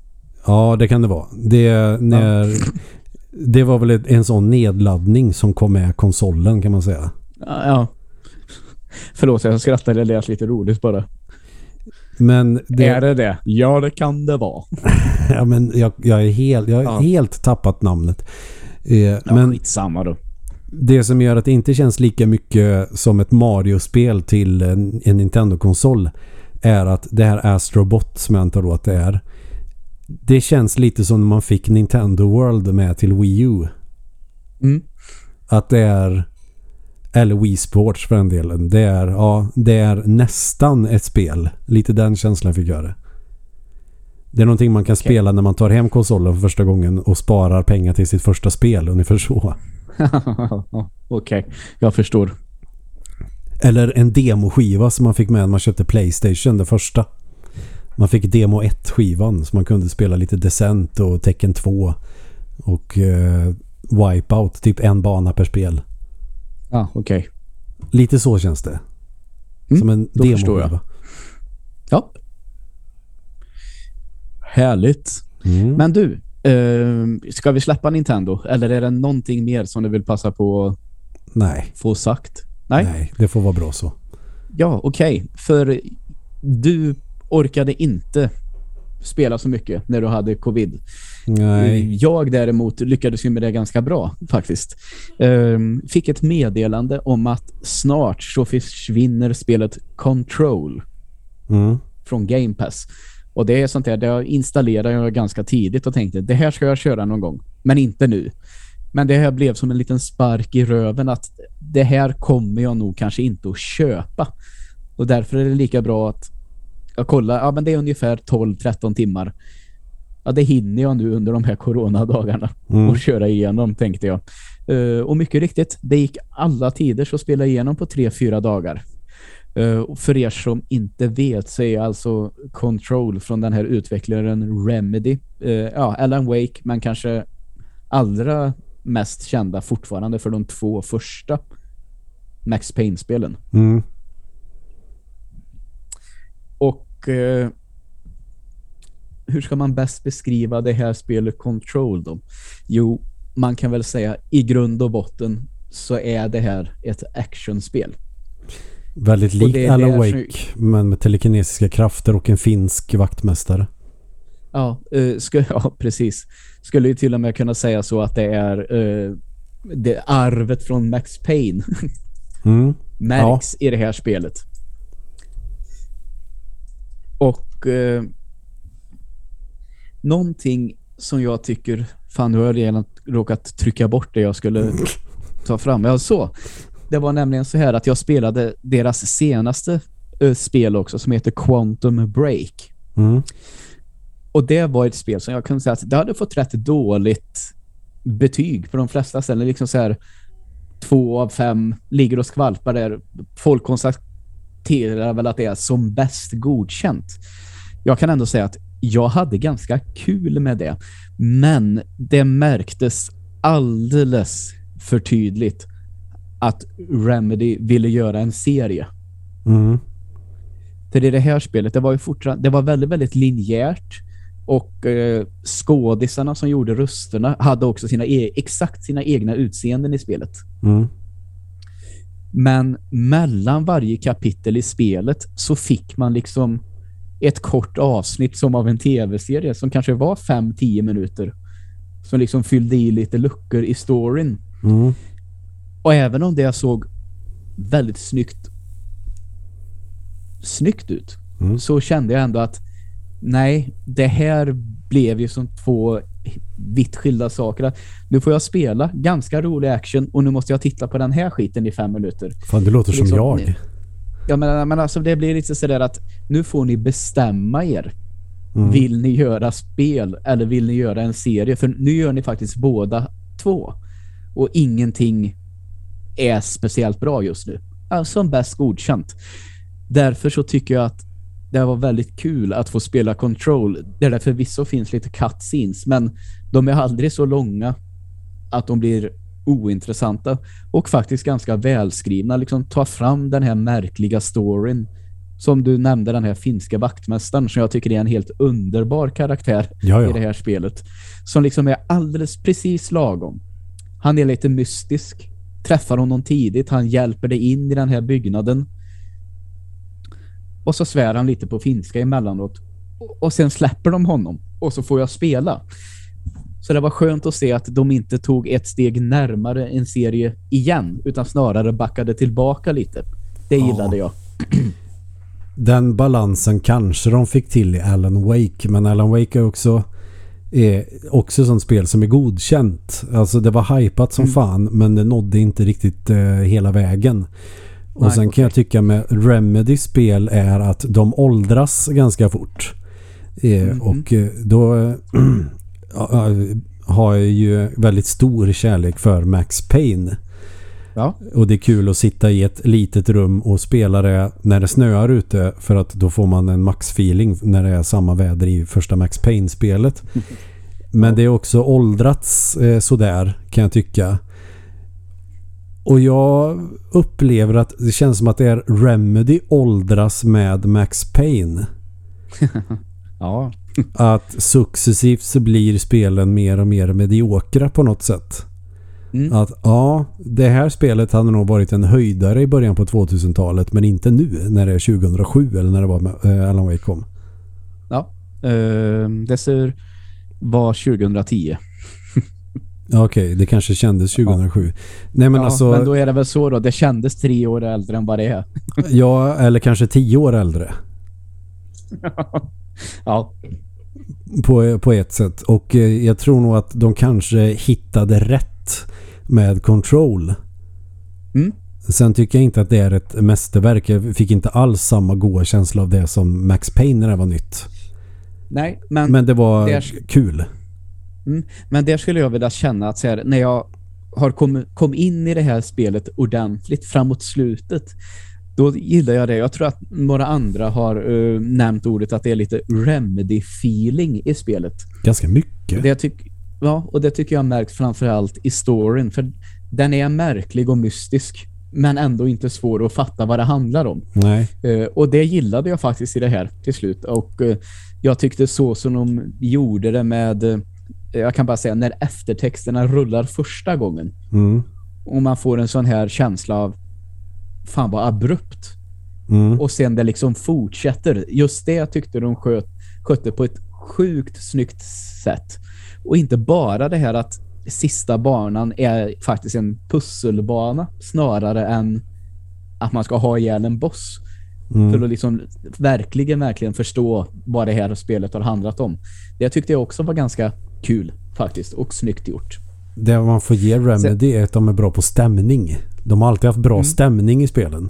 Ja, det kan det vara. Det, när, det var väl en sån nedladdning som kom med konsolen kan man säga. Ja. ja. Förlåt, jag skrattade. Det lät lite roligt bara. Men det, Är det det? Ja, det kan det vara. ja, men jag, jag är helt, jag har Ja. helt tappat namnet. Eh, Ja, men skitsamma då. det som gör att det inte känns lika mycket som ett Mario-spel till en, en Nintendo-konsol är att det här Astrobot som jag antar då att det är det känns lite som när man fick Nintendo World med till Wii U. Mm. Att det är eller Wii Sports för den delen. Det är, ja, det är nästan ett spel. Lite den känslan fick jag det. Det är någonting man kan Okej. spela när man tar hem konsolen för första gången och sparar pengar till sitt första spel. Ungefär så. Okej, jag förstår. Eller en demoskiva som man fick med när man köpte Playstation, det första. Man fick Demo 1-skivan så man kunde spela lite Descent och Tekken 2 och eh, Wipeout, typ en bana per spel. Ja, okej. Lite så känns det. Mm, Som en då förstår demoskiva. Ja. Härligt. Mm. Men du, eh, ska vi släppa Nintendo? Eller är det någonting mer som du vill passa på att Nej, få sagt? Nej? nej, det får vara bra så. Ja, okej. För du orkade inte spela så mycket när du hade covid. Nej. Jag däremot lyckades ju med det ganska bra faktiskt. Ehm, fick ett meddelande om att snart så försvinner spelet Control Mm. från Game Pass. Och det är sånt där, det installerade jag ganska tidigt och tänkte det här ska jag köra någon gång, men inte nu. Men det här blev som en liten spark i röven att det här kommer jag nog kanske inte att köpa. Och därför är det lika bra att jag kollar, ja men det är ungefär 12-13 timmar. Ja, det hinner jag nu under de här coronadagarna Mm. och köra igenom, tänkte jag. Eh, och mycket riktigt, det gick alla tider så spela igenom på 3-4 dagar. Eh, och för er som inte vet så är alltså Control från den här utvecklaren Remedy. Eh, ja, Alan Wake, men kanske allra mest kända fortfarande för de två första Max Payne-spelen. Mm. Och hur ska man bäst beskriva det här spelet Control då? Jo, man kan väl säga i grund och botten så är det här ett actionspel. Väldigt likt Alan Wake men med telekinesiska krafter och en finsk vaktmästare. Ja, eh, ska, ja, precis. Skulle ju till och med kunna säga så att det är eh, det arvet från Max Payne Mm. märks i det här spelet. Och eh, någonting som jag tycker, fan nu har jag redan råkat trycka bort det jag skulle ta fram. Ja, så. Det var nämligen så här att jag spelade deras senaste eh, spel också som heter Quantum Break. Mm. Och det var ett spel som jag kunde säga att det hade fått rätt dåligt betyg på de flesta ställen. Liksom så här två av fem ligger och skvalpar där. Folk konstaterar väl att det är som bäst godkänt. Jag kan ändå säga att jag hade ganska kul med det. Men det märktes alldeles för tydligt att Remedy ville göra en serie. Mm. För i det här spelet, det var ju fortfarande, det var väldigt, väldigt linjärt och eh, skådisarna som gjorde rösterna hade också sina e exakt sina egna utseenden i spelet. Mm. Men mellan varje kapitel i spelet så fick man liksom ett kort avsnitt som av en tv-serie som kanske var 5-10 minuter. Som liksom fyllde i lite luckor i storyn. Mm. Och även om det såg väldigt snyggt snyggt ut Mm. så kände jag ändå att nej, det här blev ju som två vitt skilda saker. Nu får jag spela ganska rolig action och nu måste jag titta på den här skiten i fem minuter. Fan, det låter som Liksom, jag. Ja, men, men alltså det blir lite sådär att nu får ni bestämma er. Mm. Vill ni göra spel eller vill ni göra en serie? För nu gör ni faktiskt båda två. Och ingenting är speciellt bra just nu. Alltså som bäst godkänt. Därför så tycker jag att det var väldigt kul att få spela Control. Där det förvisso finns lite cutscenes, men de är aldrig så långa att de blir ointressanta och faktiskt ganska välskrivna. Liksom ta fram den här märkliga storyn som du nämnde, den här finska vaktmästaren som jag tycker är en helt underbar karaktär Ja, i det här spelet. Som liksom är alldeles precis lagom. Han är lite mystisk. Träffar honom tidigt. Han hjälper dig in i den här byggnaden. Och så svär han lite på finska emellanåt. Och sen släpper de honom. Och så får jag spela. Så det var skönt att se att de inte tog ett steg närmare en serie igen. Utan snarare backade tillbaka lite. Det Ja. gillade jag. Den balansen kanske de fick till i Alan Wake. Men Alan Wake är också är också sånt spel som är godkänt. Alltså det var hypat som Mm. fan men det nådde inte riktigt eh, hela vägen. Och Nej, sen kan jag tycka med Remedy spel är att de åldras ganska fort. Eh, Mhm. Och eh, då eh, ja, har jag ju väldigt stor kärlek för Max Payne. Ja. Och det är kul att sitta i ett litet rum och spela det när det snöar ute för att då får man en max-feeling när det är samma väder i första Max Payne-spelet. Men det är också åldrats eh, sådär kan jag tycka. Och jag upplever att det känns som att det är Remedy åldras med Max Payne. Ja. Att successivt så blir spelen mer och mer mediokra på något sätt. Mm. Att ja, det här spelet hade nog varit en höjdare i början på 2000-talet men inte nu när det är 2007 eller när det var eh, Alan Wake kom. Ja. Det ser var 2010. Ja, Okej, det kanske kändes 2007. Nej men ja, alltså, men då är det väl så då. Det kändes tre år äldre än vad det är. ja eller kanske tio år äldre ja. På, på ett sätt. Och eh, jag tror nog att de kanske hittade rätt med Control. Mm. Sen tycker jag inte att det är ett mästerverk. Jag fick inte alls samma goda känsla av det som Max Payne när det var nytt. Nej, men, Men det var det kul. men där skulle jag vilja känna att så här, när jag har kommit kom in i det här spelet ordentligt framåt slutet då gillar jag det. Jag tror att några andra har eh, nämnt ordet att det är lite remedy-feeling i spelet. Ganska mycket. Det tyck, ja, och det tycker jag märks framförallt i storyn. För den är märklig och mystisk. Men ändå inte svår att fatta vad det handlar om. Nej. Eh, och det gillade jag faktiskt i det här till slut. Och eh, jag tyckte så som de gjorde det med... Eh, jag kan bara säga när eftertexterna rullar första gången. Mm. Och man får en sån här känsla av fan vad abrupt. Mm. Och sen det liksom fortsätter. Just det tyckte de sköt, skötte på ett sjukt snyggt sätt. Och inte bara det här att sista banan är faktiskt en pusselbana snarare än att man ska ha ihjäl en boss. För Mm. att liksom verkligen, verkligen förstå vad det här spelet har handlat om. Det tyckte jag också var ganska kul faktiskt och snyggt gjort. Det man får ge Remedy är att de är bra på stämning. De har alltid haft bra Mm. stämning i spelen.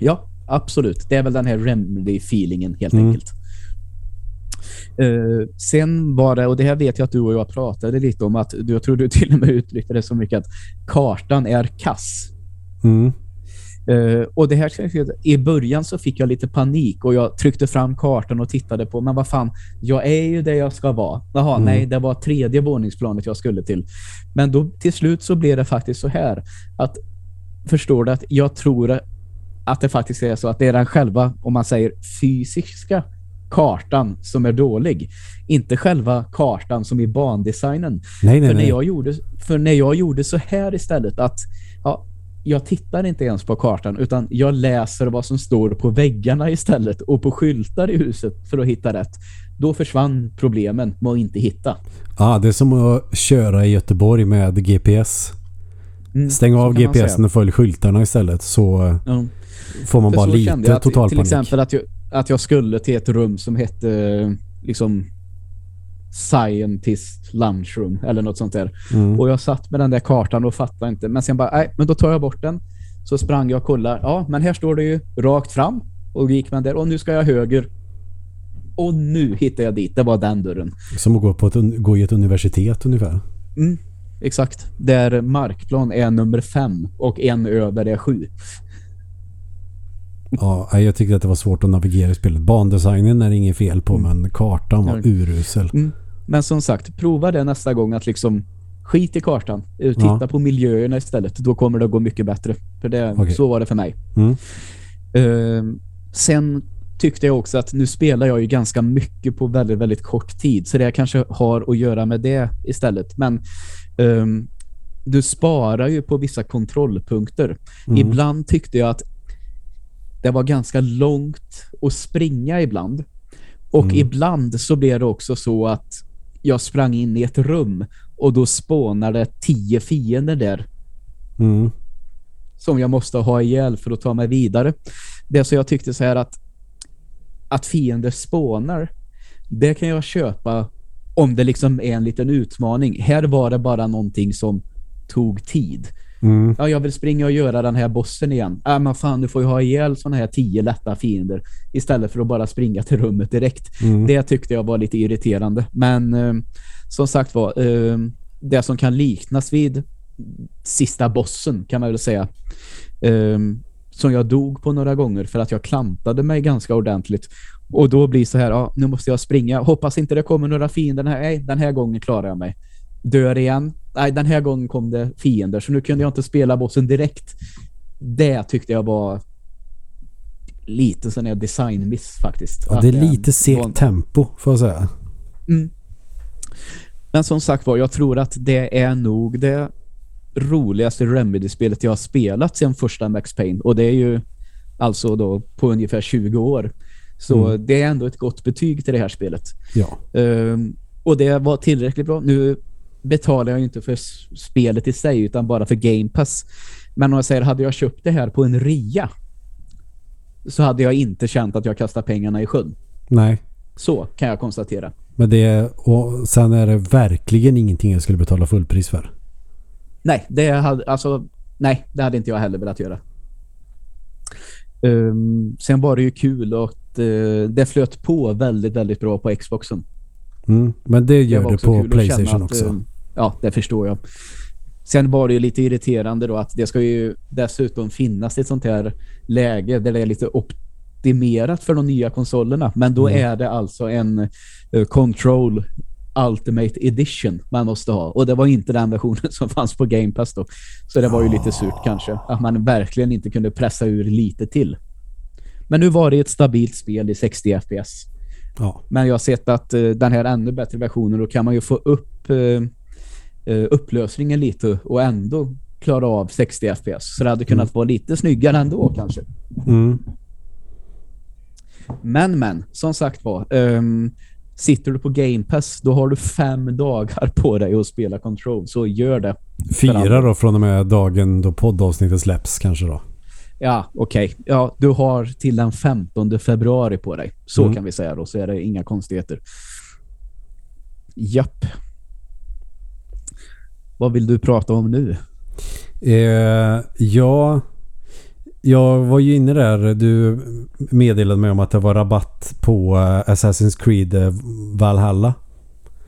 Ja, absolut. Det är väl den här remedy-feelingen helt Mm. enkelt. Eh, sen var det, och det här vet jag att du och jag pratade lite om, att du, jag tror du till och med uttryckte det så mycket att kartan är kass. Mm. Eh, och det här ska jag i början så fick jag lite panik och jag tryckte fram kartan och tittade på, men vad fan, jag är ju där jag ska vara. Jaha, Mm. nej, det var tredje våningsplanet jag skulle till. Men då till slut så blev det faktiskt så här att förstår du att jag tror att det faktiskt är så att det är den själva, om man säger fysiska kartan som är dålig. Inte själva kartan som i bandesignen. Nej, nej, För när, nej. jag gjorde, för när jag gjorde så här istället att jag tittar inte ens på kartan utan jag läser vad som står på väggarna istället och på skyltar i huset för att hitta rätt. Då försvann problemen med att inte hitta. Ja, det är som att köra i Göteborg med GPS. Mm, Stäng av GPSen och följ skyltarna istället så Ja. får man För bara lite jag att, total Till exempel att jag, att jag skulle till ett rum som hette liksom Scientist Lunchroom eller något sånt där. Mm. Och jag satt med den där kartan och fattade inte. Men sen bara, nej, men då tar jag bort den. Så sprang jag och kollade. Ja, men här står det ju rakt fram. Och gick man där. Och nu ska jag höger. Och nu hittade jag dit. Det var den dörren. Som att gå, på ett, gå i ett universitet ungefär. Mm, exakt. Där markplan är nummer fem och en över är sju. Ja, jag tyckte att det var svårt att navigera i spelet. Bandesignen är det inget fel på, Mm. men kartan var Ja. urusel. Mm. Men som sagt, prova det nästa gång att liksom skit i kartan. Titta Ja. på miljöerna istället. Då kommer det att gå mycket bättre. För det, Okej. så var det för mig. Mm. Eh, sen tyckte jag också att nu spelar jag ju ganska mycket på väldigt, väldigt kort tid. Så det kanske har att göra med det istället. Men ehm, du sparar ju på vissa kontrollpunkter. Mm. Ibland tyckte jag att det var ganska långt att springa ibland. Och Mm. ibland så blev det också så att jag sprang in i ett rum och då spånade tio fiender där Mm. som jag måste ha ihjäl för att ta mig vidare. Det så jag tyckte så här att att fiender spånar det kan jag köpa om det liksom är en liten utmaning. Här var det bara någonting som tog tid. Mm. Ja, jag vill springa och göra den här bossen igen. Ja, men fan, du får ju ha ihjäl såna här tio lätta fiender istället för att bara springa till rummet direkt. Mm. Det tyckte jag var lite irriterande. Men eh, som sagt var, eh, det som kan liknas vid sista bossen kan man väl säga. Eh, som jag dog på några gånger för att jag klantade mig ganska ordentligt. Och då blir så här, ja, nu måste jag springa. Hoppas inte det kommer några fiender. Nej, den här gången klarar jag mig. Dör igen. Nej, den här gången kom det fiender. Så nu kunde jag inte spela bossen direkt. Det tyckte jag var lite sån här designmiss faktiskt. Ja, det är var lite segt en- tempo får jag säga. Mm. Men som sagt var, jag tror att det är nog det roligaste Remedy-spelet jag har spelat sedan första Max Payne. Och det är ju alltså då på ungefär 20 år. Så Mm. det är ändå ett gott betyg till det här spelet. Ja. Ehm, och det var tillräckligt bra. Nu betalar jag inte för spelet i sig utan bara för Game Pass. Men om jag säger, hade jag köpt det här på en ria så hade jag inte känt att jag kastar pengarna i sjön. Nej. Så kan jag konstatera. Men det och sen är det verkligen ingenting jag skulle betala fullpris för. Nej, det hade, alltså, nej, det hade inte jag heller velat göra. Ehm, sen var det ju kul att eh, det flöt på väldigt, väldigt bra på Xboxen. Mm. Men det gör det också på Playstation att, också. eh, Ja, det förstår jag. Sen var det ju lite irriterande då att det ska ju dessutom finnas ett sånt här läge där det är lite optimerat för de nya konsolerna. Men då Mm. är det alltså en eh, Control Ultimate Edition man måste ha. Och det var inte den versionen som fanns på Game Pass då. Så det var ju lite surt kanske. Att man verkligen inte kunde pressa ur lite till. Men nu var det ett stabilt spel i 60 FPS. Ja. Men jag har sett att eh, den här ännu bättre versionen, då kan man ju få upp eh, eh, upplösningen lite och ändå klara av 60 FPS. Så det hade kunnat vara lite snyggare ändå kanske. Mm. Men, men, som sagt var, ehm, sitter du på Game Pass, då har du fem dagar på dig att spela Control. Så gör det. Fyra då från och med dagen då poddavsnittet släpps kanske då. Ja, okej. Ja, du har till den 15 februari på dig. Så Mm. kan vi säga då, så är det inga konstigheter. Japp. Vad vill du prata om nu? Eh, ja, jag var ju inne där. Du meddelade mig om att det var rabatt på eh, Assassin's Creed eh, Valhalla.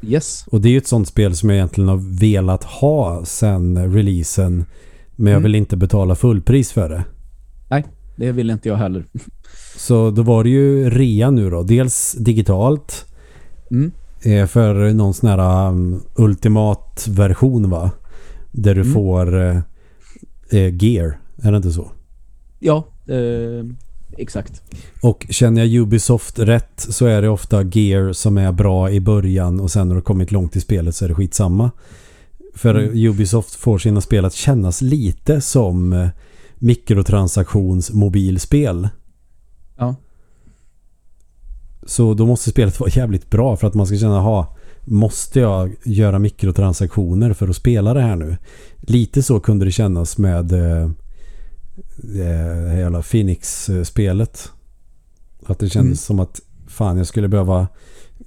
Yes. Och det är ju ett sånt spel som jag egentligen har velat ha sen releasen. Men jag Mm. vill inte betala fullpris för det. Nej, det vill inte jag heller. Så då var det ju rea nu då. Dels digitalt Mm. eh, för någon sån här um, ultimat version va? Där du Mm. får eh, eh, gear. Är det inte så? Ja, eh, exakt. Och känner jag Ubisoft rätt så är det ofta gear som är bra i början och sen när du kommit långt i spelet så är det skitsamma. För Mm. Ubisoft får sina spel att kännas lite som eh, mikrotransaktions mobilspel. Ja. Så då måste spelet vara jävligt bra för att man ska känna, ha måste jag göra mikrotransaktioner för att spela det här nu? Lite så kunde det kännas med eh, det här jävla Phoenix-spelet. Att det kändes Mm. som att fan jag skulle behöva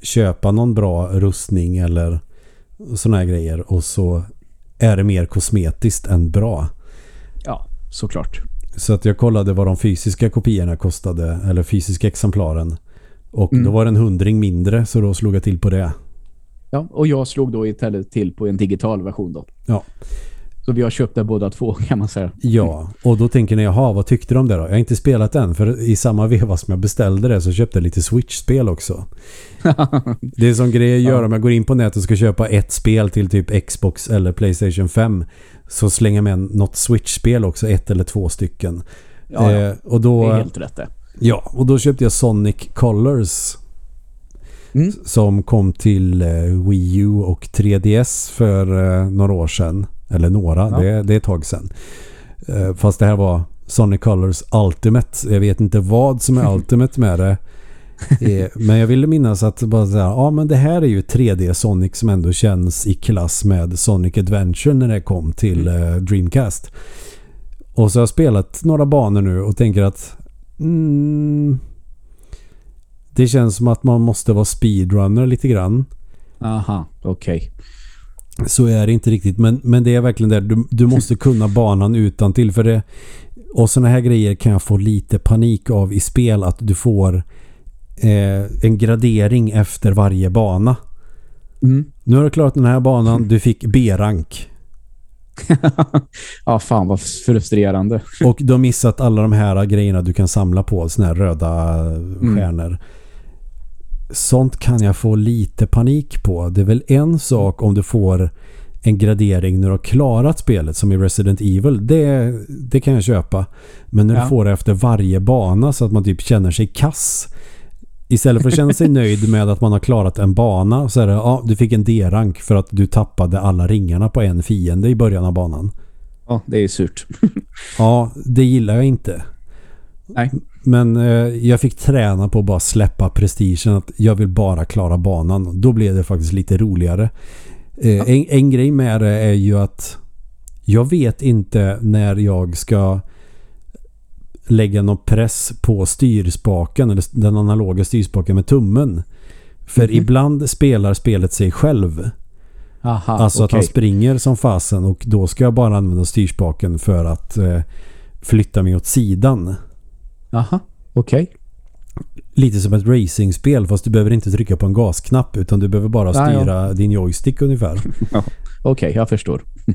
köpa någon bra rustning eller sådana här grejer och så är det mer kosmetiskt än bra. Såklart. Så att jag kollade vad de fysiska kopiorna kostade eller fysiska exemplaren och Mm. då var det en hundring mindre så då slog jag till på det. Ja, och jag slog då istället till på en digital version då. Ja. Så vi har köpt det båda två kan man säga. Ja, och då tänker ni, jaha, vad tyckte de om det då? Jag har inte spelat den, för i samma veva som jag beställde det så köpte jag lite Switch-spel också. Det är som grej att göra om jag går in på nätet och ska köpa ett spel till typ Xbox eller Playstation 5 så slänger jag med något Switch-spel också, ett eller två stycken. Ja, ja. Eh, och det då, är helt rätt det. ja, och då köpte jag Sonic Colors Mm. som kom till eh, Wii U och 3DS för eh, några år sedan. Eller några, Ja. det, det är ett tag sedan. Eh, fast det här var Sonic Colors Ultimate. Jag vet inte vad som är Ultimate med det. Eh, men jag ville minnas att bara säga, ja men det här är ju 3D Sonic som ändå känns i klass med Sonic Adventure när det kom till eh, Dreamcast. Och så har jag spelat några banor nu och tänker att mm, det känns som att man måste vara speedrunner lite grann. Aha, okej. Så är det inte riktigt. Men, men det är verkligen där. Du, du måste kunna banan utan till för det. Och sådana här grejer kan jag få lite panik av i spel. Att du får eh, en gradering efter varje bana. Mm. Nu har du klarat den här banan. Du fick B-rank. ja, fan vad frustrerande. Och du har missat alla de här grejerna du kan samla på. Såna här röda Mm. stjärnor. Sånt kan jag få lite panik på. Det är väl en sak om du får en gradering när du har klarat spelet som i Resident Evil. Det, det kan jag köpa. Men när Ja. du får det efter varje bana så att man typ känner sig kass. Istället för att känna sig nöjd med att man har klarat en bana så är det ja, du fick en D-rank för att du tappade alla ringarna på en fiende i början av banan. Ja, det är surt. Ja, det gillar jag inte. Nej. Men eh, jag fick träna på att bara släppa prestigen. Att jag vill bara klara banan. Då blev det faktiskt lite roligare. Eh, en, en grej med det är ju att jag vet inte när jag ska lägga någon press på styrspaken eller den analoga styrspaken med tummen. För Mhm. ibland spelar spelet sig själv. Aha, Alltså att okej. han springer som fasen och då ska jag bara använda styrspaken för att eh, flytta mig åt sidan. Aha, okej. Lite som ett racingspel fast du behöver inte trycka på en gasknapp utan du behöver bara Ja, ja. styra din joystick ungefär. Okej, jag förstår.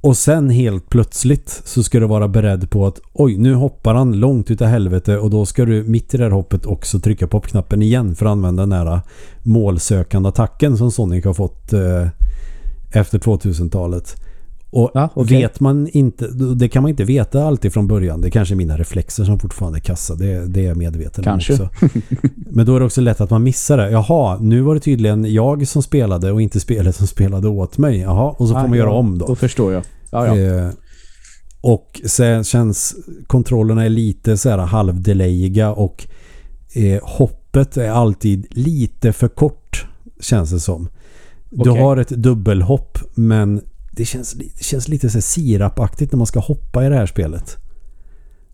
Och sen helt plötsligt så ska du vara beredd på att oj, nu hoppar han långt utav helvete och då ska du mitt i det här hoppet också trycka på knappen igen för att använda den här målsökande attacken som Sonic har fått eh, efter 2000-talet. Och Ja, okej. vet man inte, det kan man inte veta alltid från början. Det är kanske är mina reflexer som fortfarande är kassa. Det, det är jag medveten om också. Men då är det också lätt att man missar det. Jaha, nu var det tydligen jag som spelade och inte spelet som spelade åt mig. Jaha, och så får Ah, man göra ja, om då. Då förstår jag. Ja, ja. Eh, och sen känns kontrollerna är lite så här halvdelayiga och eh, hoppet är alltid lite för kort känns det som. Du har ett dubbelhopp men det känns, det känns lite så sirapaktigt när man ska hoppa i det här spelet.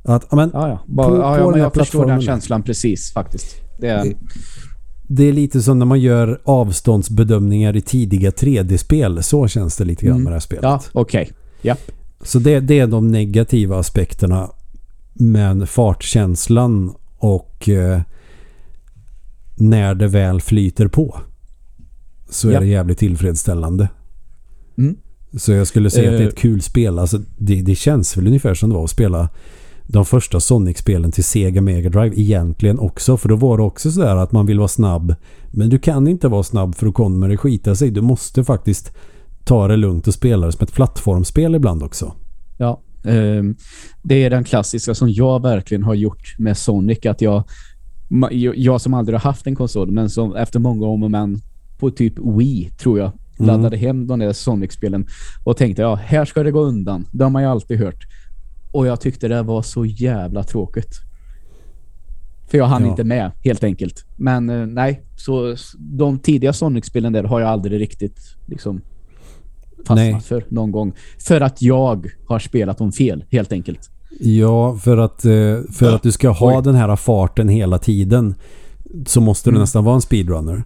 Att, ja, men, Ja, ja. Bara, På- ja, på ja den jag förstår den känslan precis faktiskt. Det är, det är lite som när man gör avståndsbedömningar i tidiga 3D-spel. Så känns det lite grann Mm. med det här spelet. ja, okej. Ja. Så det, det är de negativa aspekterna. Men fartkänslan och eh, när det väl flyter på så är Ja. det jävligt tillfredsställande. Så jag skulle säga att det är ett Eh. kul spel. Alltså, det, det känns väl ungefär som det var att spela de första Sonic-spelen till Sega Mega Drive egentligen också. För då var det också sådär att man vill vara snabb. Men du kan inte vara snabb för då kommer det skita sig. Du måste faktiskt ta det lugnt och spela det som ett plattformsspel ibland också. Ja, ehm, det är den klassiska som jag verkligen har gjort med Sonic. Att jag, jag som aldrig har haft en konsol, men som efter många om och men på typ Wii tror jag. Laddade hem de där Sonic-spelen och tänkte, ja, här ska det gå undan. Det har man ju alltid hört. Och jag tyckte det var så jävla tråkigt. För jag hann Ja. inte med, helt enkelt. Men eh, nej, så de tidiga Sonic-spelen där har jag aldrig riktigt liksom fastnat Nej. för någon gång. För att jag har spelat dem fel, helt enkelt. Ja, för att, eh, för att du ska ha Oj. den här farten hela tiden så måste du Mm. nästan vara en speedrunner.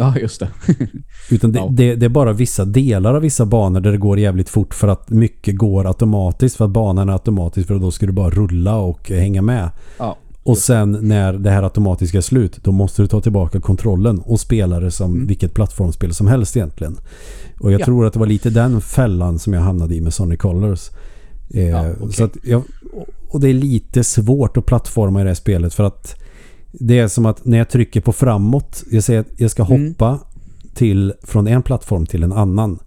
Ja, just det. Utan det, Ja. det, det är bara vissa delar av vissa banor där det går jävligt fort för att mycket går automatiskt för att banan är automatisk för då ska du bara rulla och hänga med. ja. Och sen när det här automatiska är slut då måste du ta tillbaka kontrollen och spela det som Mm. vilket plattformsspel som helst egentligen. Och jag Ja. tror att det var lite den fällan som jag hamnade i med Sonic Colors. Eh, Ja, okej. så att jag, och det är lite svårt att plattforma i det här spelet för att det är som att när jag trycker på framåt, jag säger att jag ska Mm. hoppa till, från en plattform till en annan.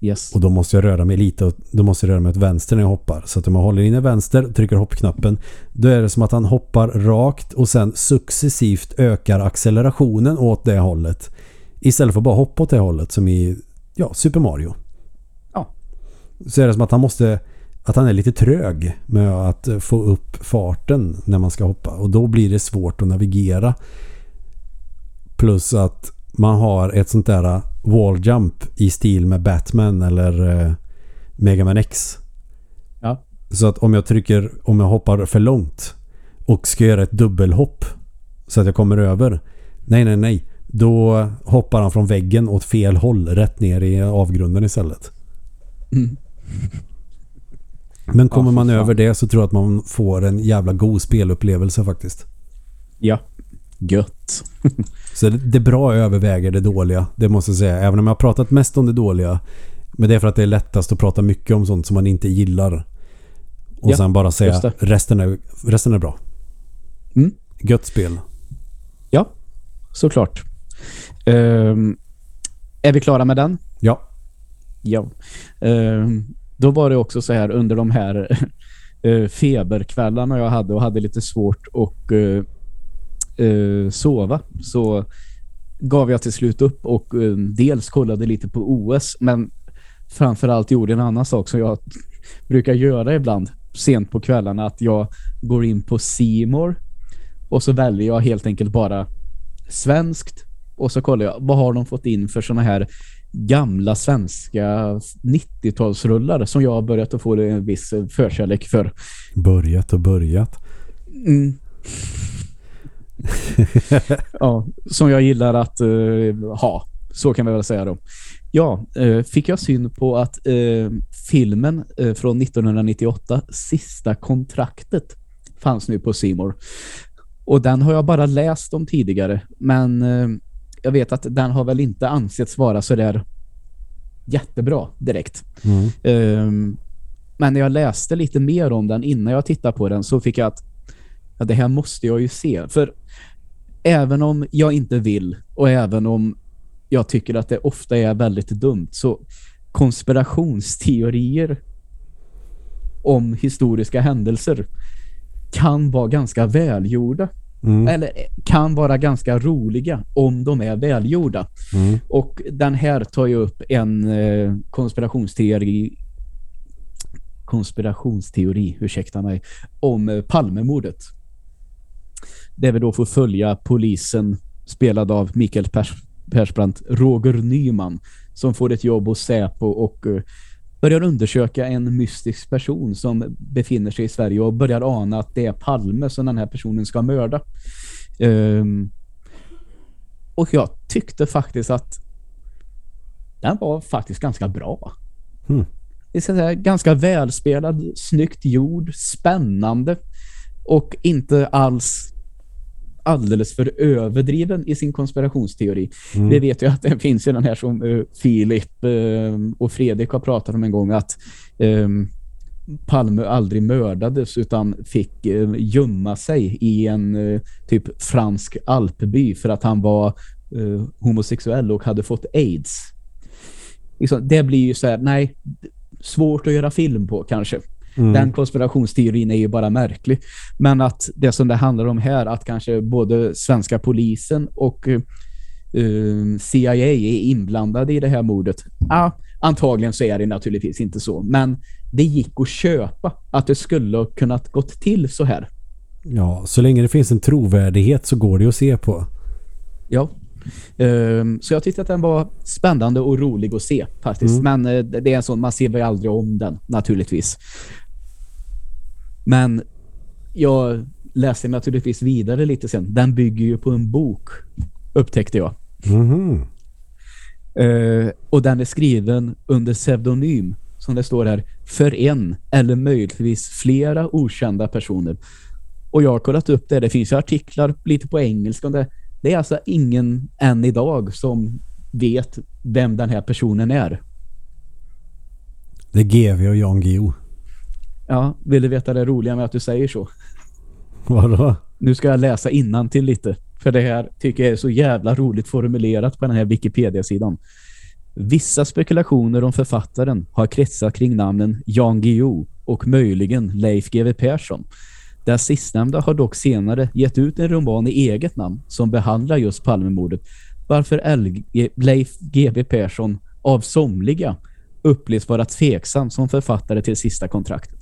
Yes. Och då måste jag röra mig lite och då måste jag röra mig åt vänster när jag hoppar. Så att om jag håller inne vänster och trycker hoppknappen då är det som att han hoppar rakt och sen successivt ökar accelerationen åt det hållet. Istället för att bara hoppa åt det hållet som i ja, Super Mario. Ja. Så är det som att han måste att han är lite trög med att få upp farten när man ska hoppa. Och då blir det svårt att navigera. Plus att man har ett sånt där wall jump i stil med Batman eller eh, Mega Man X. Ja. Så att om jag trycker, om jag hoppar för långt och ska göra ett dubbelhopp så att jag kommer över. Nej, nej, nej. Då hoppar han från väggen åt fel håll rätt ner i avgrunden istället. Mm. Men kommer Ja, man över det så tror jag att man får en jävla god spelupplevelse faktiskt. Ja. Gött. Så det, det bra överväger det dåliga, det måste jag säga. Även om jag har pratat mest om det dåliga. Men det är för att det är lättast att prata mycket om sånt som man inte gillar. Och Ja, sen bara säga resten är, resten är bra. Mm. Gött spel. Ja, såklart. Ehm, är vi klara med den? Ja. Ja. Ehm, då var det också så här under de här eh, feberkvällarna jag hade och hade lite svårt att uh, uh, sova så gav jag till slut upp och eh, dels kollade lite på OS men framförallt gjorde en annan sak som jag brukar göra ibland sent på kvällarna att jag går in på Simor och så väljer jag helt enkelt bara svenskt och så kollar jag vad har de fått in för såna här gamla svenska 90-talsrullar som jag har börjat att få en viss förkärlek för. Börjat och börjat. Mm. ja, som jag gillar att eh, ha. Så kan vi väl säga då. Ja, eh, fick jag syn på att eh, filmen från 1998, Sista kontraktet, fanns nu på Seymour. Och den har jag bara läst om tidigare, men jag vet att den har väl inte ansetts vara så där jättebra direkt. Mm. Ehm, men när jag läste lite mer om den innan jag tittade på den så fick jag att ja, det här måste jag ju se. För även om jag inte vill och även om jag tycker att det ofta är väldigt dumt så konspirationsteorier om historiska händelser kan vara ganska välgjorda. Mm. Eller kan vara ganska roliga om de är välgjorda. Mm. Och den här tar ju upp en eh, konspirationsteori konspirationsteori, ursäkta mig, om eh, Palmemordet. Där vi då får följa polisen spelad av Mikael Pers Persbrandt, Roger Nyman, som får ett jobb hos Säpo och eh, börjar undersöka en mystisk person som befinner sig i Sverige och börjar ana att det är Palme som den här personen ska mörda. Ehm, och jag tyckte faktiskt att den var faktiskt ganska bra. Mm. Det är så här, ganska välspelad, snyggt gjord, spännande och inte alls alldeles för överdriven i sin konspirationsteori. Mm. Vi vet ju att det finns ju den här som uh, Filip uh, och Fredrik har pratat om en gång att um, Palme aldrig mördades utan fick uh, gömma sig i en uh, typ fransk alpby för att han var uh, homosexuell och hade fått aids. Liksom, det blir ju så här, nej, svårt att göra film på kanske. Mm. Den konspirationsteorin är ju bara märklig. Men att det som det handlar om här, att kanske både svenska polisen och uh, CIA är inblandade i det här mordet. Ja, antagligen så är det naturligtvis inte så. Men det gick att köpa att det skulle ha kunnat gått till så här. Ja, så länge det finns en trovärdighet så går det att se på. Ja. Um, så jag tyckte att den var spännande och rolig att se faktiskt. Mm. Men uh, det är en sån, man ser väl aldrig om den naturligtvis. Men jag läste naturligtvis vidare lite sen. Den bygger ju på en bok, upptäckte jag. Mm. Uh, och den är skriven under pseudonym, som det står här, för en eller möjligtvis flera okända personer. Och jag har kollat upp det. Det finns ju artiklar lite på engelska om det. Det är alltså ingen än idag som vet vem den här personen är. Det är GV och Jan Gio. Ja, vill du veta det roliga med att du säger så? Vadå? Nu ska jag läsa innan till lite. För det här tycker jag är så jävla roligt formulerat på den här Wikipedia-sidan. Vissa spekulationer om författaren har kretsat kring namnen Jan Guillou och möjligen Leif GW Persson. Den sistnämnda har dock senare gett ut en roman i eget namn som behandlar just Palmemordet varför LG, Leif GW Persson av somliga upplevs vara tveksam som författare till sista kontraktet.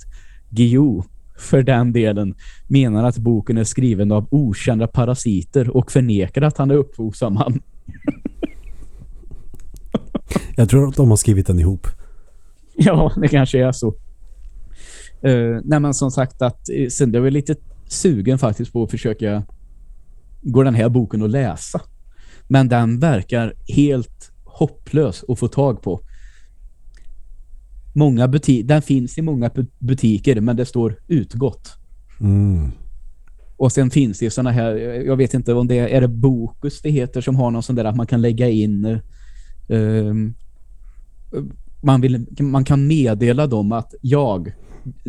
Guillou för den delen menar att boken är skriven av okända parasiter och förnekar att han är upphovsman. Jag tror att de har skrivit den ihop. Ja, det kanske är så. Uh, nej men som sagt att uh, sen det var lite sugen faktiskt på att försöka gå den här boken och läsa. Men den verkar helt hopplös att få tag på. Många butik den finns i många butiker men det står utgått. Mm. Och sen finns det såna här, jag vet inte om det är, är det Bokus det heter som har någon sån där att man kan lägga in um, man, vill, man kan meddela dem att jag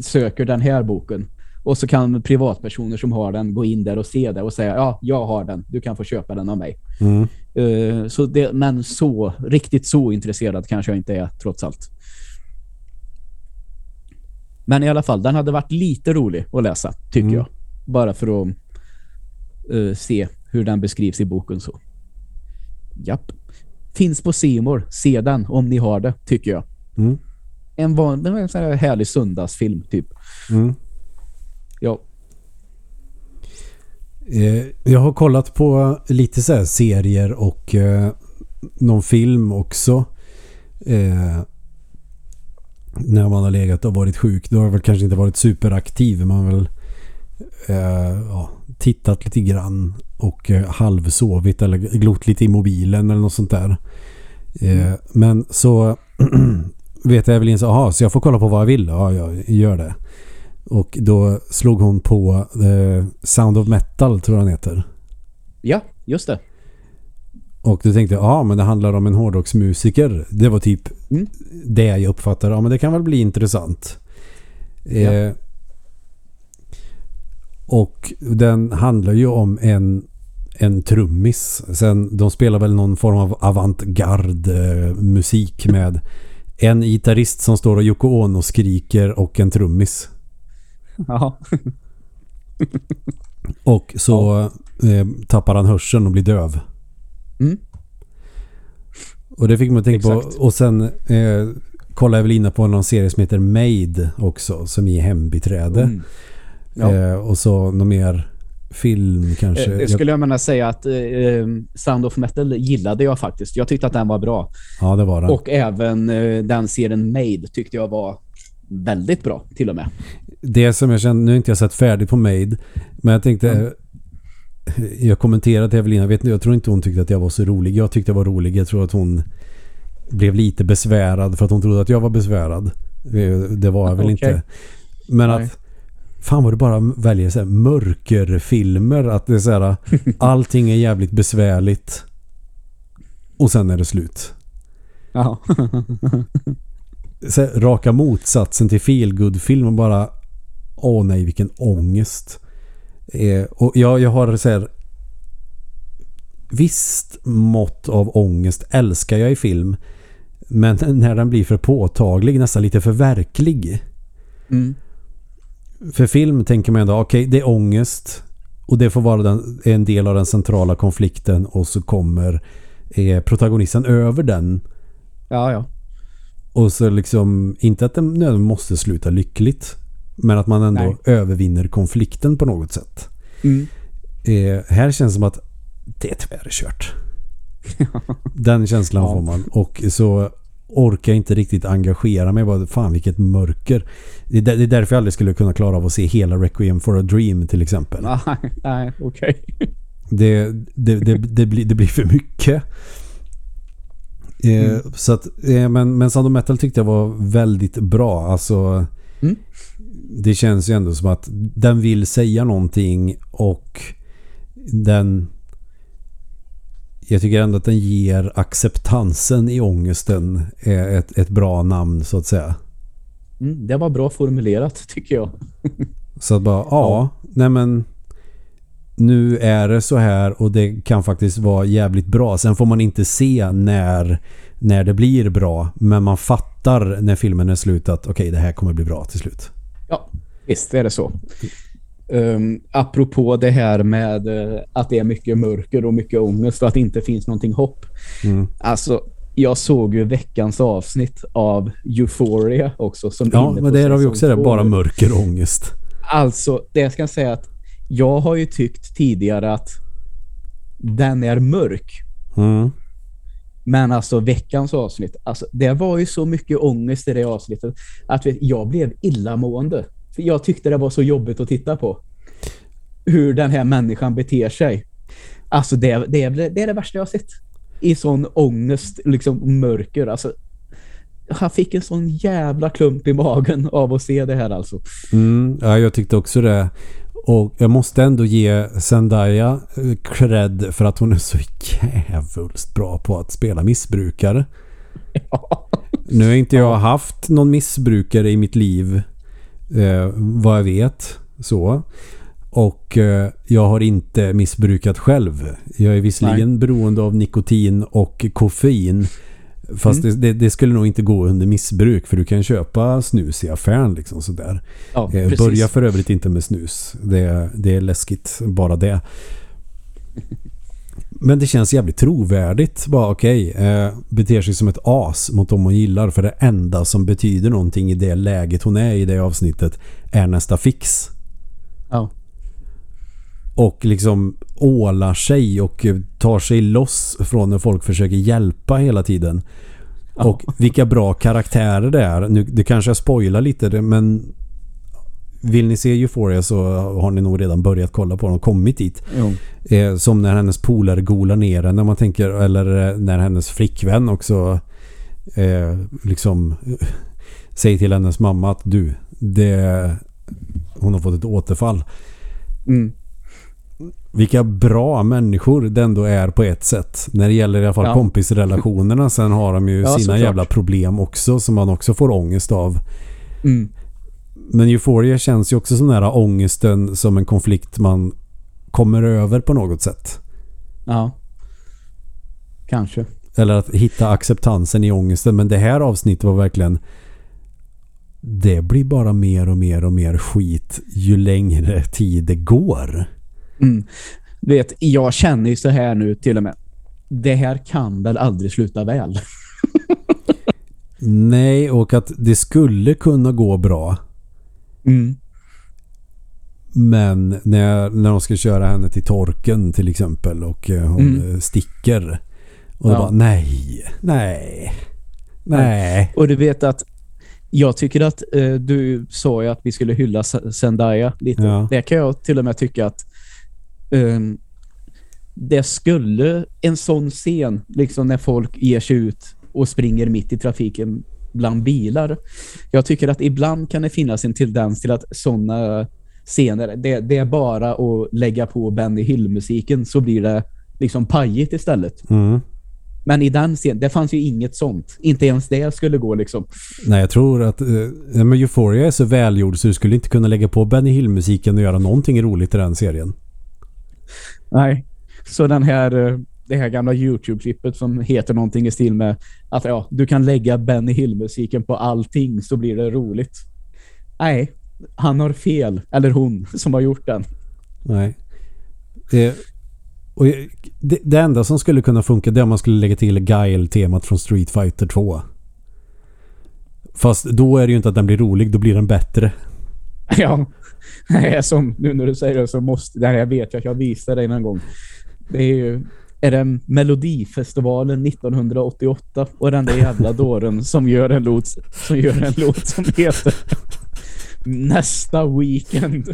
söker den här boken. Och så kan privatpersoner som har den gå in där och se det och säga ja, jag har den. Du kan få köpa den av mig. Mm. Uh, så det, men så, riktigt så intresserad kanske jag inte är trots allt. Men i alla fall, den hade varit lite rolig att läsa, tycker mm. jag. Bara för att uh, se hur den beskrivs i boken så. Japp. Finns på Simor. Se den om ni har det, tycker jag. Mm. En vanlig en sån här härlig söndagsfilm, typ. Mm. Ja. Eh, jag har kollat på lite så serier och eh, någon film också. Eh, när man har legat och varit sjuk. Då har jag väl kanske inte varit superaktiv. Man har väl eh, ja, tittat lite grann och eh, halvsovit eller glott lite i mobilen eller något sånt där. Eh, mm. Men så vet Evelyn så, aha, så jag får kolla på vad jag vill. Ja, jag gör det. Och då slog hon på eh, Sound of Metal tror jag den heter. Ja, just det. Och då tänkte jag, ja men det handlar om en hårdrocksmusiker. Det var typ mm. det jag uppfattade. Ja men det kan väl bli intressant. Ja. Eh, och den handlar ju om en, en trummis. Sen, de spelar väl någon form av avantgarde musik med en gitarrist som står och Yoko Ono skriker och en trummis. Ja. och så eh, tappar han hörseln och blir döv. Mm. Och det fick man tänka Exakt. på. Och sen eh, kollade jag väl inne på någon serie som heter Made också. Som är hembiträde. Mm. Ja. Eh, och så någon mer film kanske. Eh, skulle jag menar säga att eh, eh, Sound of Metal gillade jag faktiskt. Jag tyckte att den var bra. Ja, det var den. Och även eh, den serien Made tyckte jag var väldigt bra till och med. Det som jag kände, nu har inte jag sett färdigt på Made, men jag tänkte mm. Jag kommenterade till Evelina, jag, vet, jag tror inte hon tyckte att jag var så rolig. Jag tyckte jag var rolig. Jag tror att hon blev lite besvärad för att hon trodde att jag var besvärad. Det var jag väl okay. inte. Men Nej. att fan vad du bara väljer så här mörkerfilmer att det är så här allting är jävligt besvärligt och sen är det slut. Ja. så här, raka motsatsen till feelgood-film och bara åh nej vilken ångest. Eh, och jag, jag har så här visst mått av ångest älskar jag i film men när den blir för påtaglig nästan lite för verklig. Mm. För film tänker man ändå, okej okay, det är ångest och det får vara den, en del av den centrala konflikten och så kommer är protagonisten över den. Ja, ja. Och så liksom, inte att den måste sluta lyckligt. Men att man ändå Nej. övervinner konflikten på något sätt. Mm. Eh, här känns det som att det är tyvärr kört. Den känslan Ja. får man. Och så orkar jag inte riktigt engagera mig. Bara, fan vilket mörker. Det är, det är därför jag aldrig skulle kunna klara av att se hela Requiem for a Dream till exempel. Nej, nej okej. Det, det, det, det, blir, det blir för mycket. Eh, Mm. Så att, eh, men, men Sound Metal tyckte jag var väldigt bra. Alltså, Mm. Det känns ju ändå som att den vill säga någonting och den jag tycker ändå att den ger acceptansen i ångesten är ett, ett bra namn så att säga. Mm, det var bra formulerat tycker jag. Så att bara, ja, nej men nu är det så här och det kan faktiskt vara jävligt bra. Sen får man inte se när, när det blir bra. Men man fattar när filmen är slut att okej, det här kommer bli bra till slut. Ja, visst är det så. Um, apropå det här med eh, att det är mycket mörker och mycket ångest och att det inte finns någonting hopp. Mm. Alltså, jag såg ju veckans avsnitt av Euphoria också. Som Ja, men där har vi också det, bara mörker och ångest. Alltså, det ska jag säga att jag har ju tyckt tidigare att den är mörk. Mm. Men alltså veckans avsnitt, alltså, det var ju så mycket ångest i det avsnittet att vet, jag blev illamående. För jag tyckte det var så jobbigt att titta på. Hur den här människan beter sig. Alltså det, det, är, det är det värsta jag har sett. I sån ångest, liksom mörker. Alltså, han fick en sån jävla klump i magen av att se det här alltså. Mm, ja, jag tyckte också det. Och jag måste ändå ge Zendaya eh, cred för att hon är så jävulst bra på att spela missbrukare. Nu har inte jag haft någon missbrukare i mitt liv eh, vad jag vet. Så. Och eh, jag har inte missbrukat själv. Jag är visserligen beroende av nikotin och koffein. Fast Mm. det, det, skulle nog inte gå under missbruk för du kan köpa snus i affären liksom sådär. Ja, Eh, börja för övrigt inte med snus. Det, det är läskigt, bara det. Men det känns jävligt trovärdigt. Bara okej, eh, beter sig som ett as mot dem hon gillar. För det enda som betyder någonting i det läget hon är i det avsnittet är nästa fix. Ja. Och liksom ålar sig och tar sig loss från när folk försöker hjälpa hela tiden. Och vilka bra karaktärer det är. Nu, det kanske jag spoilar lite men vill ni se Euphoria så har ni nog redan börjat kolla på den och kommit dit. Eh, som när hennes polare golar ner henne man tänker, eller eh, när hennes flickvän också eh, liksom säger till hennes mamma att du, det, hon har fått ett återfall. Mm. Vilka bra människor det ändå är på ett sätt. När det gäller i alla fall Ja. kompisrelationerna. Sen har de ju Ja, sina såklart. jävla problem också som man också får ångest av. Mm. Men Euphoria känns ju också som den här ångesten som en konflikt man kommer över på något sätt. Ja. Kanske. Eller att hitta acceptansen i ångesten. Men det här avsnittet var verkligen det blir bara mer och mer och mer skit ju längre tid det går. Mm. Du vet, jag känner ju så här nu till och med. Det här kan väl aldrig sluta väl? Nej, och att det skulle kunna gå bra. Mm. Men när, när de ska köra henne till torken till exempel och eh, hon Mm. sticker. Och Ja. då bara nej, nej, nej. Och du vet att jag tycker att eh, du sa ju att vi skulle hylla Zendaya lite. Ja. Det kan jag till och med tycka att ehm, det skulle en sån scen, liksom när folk ger sig ut och springer mitt i trafiken bland bilar. Jag tycker att ibland kan det finnas en tendens till att såna scener, det, det är bara att lägga på Benny Hill-musiken så blir det liksom pajigt istället. Mm. Men i den scenen, det fanns ju inget sånt. Inte ens det skulle gå liksom. Nej, jag tror att eh, men Euphoria är så välgjord så du skulle inte kunna lägga på Benny Hill-musiken och göra någonting roligt i den serien. Nej. Så den här, eh, det här gamla YouTube-klippet som heter någonting i stil med att ja, du kan lägga Benny Hill-musiken på allting så blir det roligt. Nej, han har fel. Eller hon som har gjort den. Nej. Eh, Och det, det enda som skulle kunna funka det är om man skulle lägga till Guile-temat från Street Fighter 2. Fast då är det ju inte att den blir rolig, då blir den bättre. Ja. Nej, som, nu när du säger det så måste... Det här jag vet jag att jag visade dig någon gång. Det är ju... Är det Melodifestivalen 1988 och den där jävla dåren som gör en låt som gör en låt som heter Nästa weekend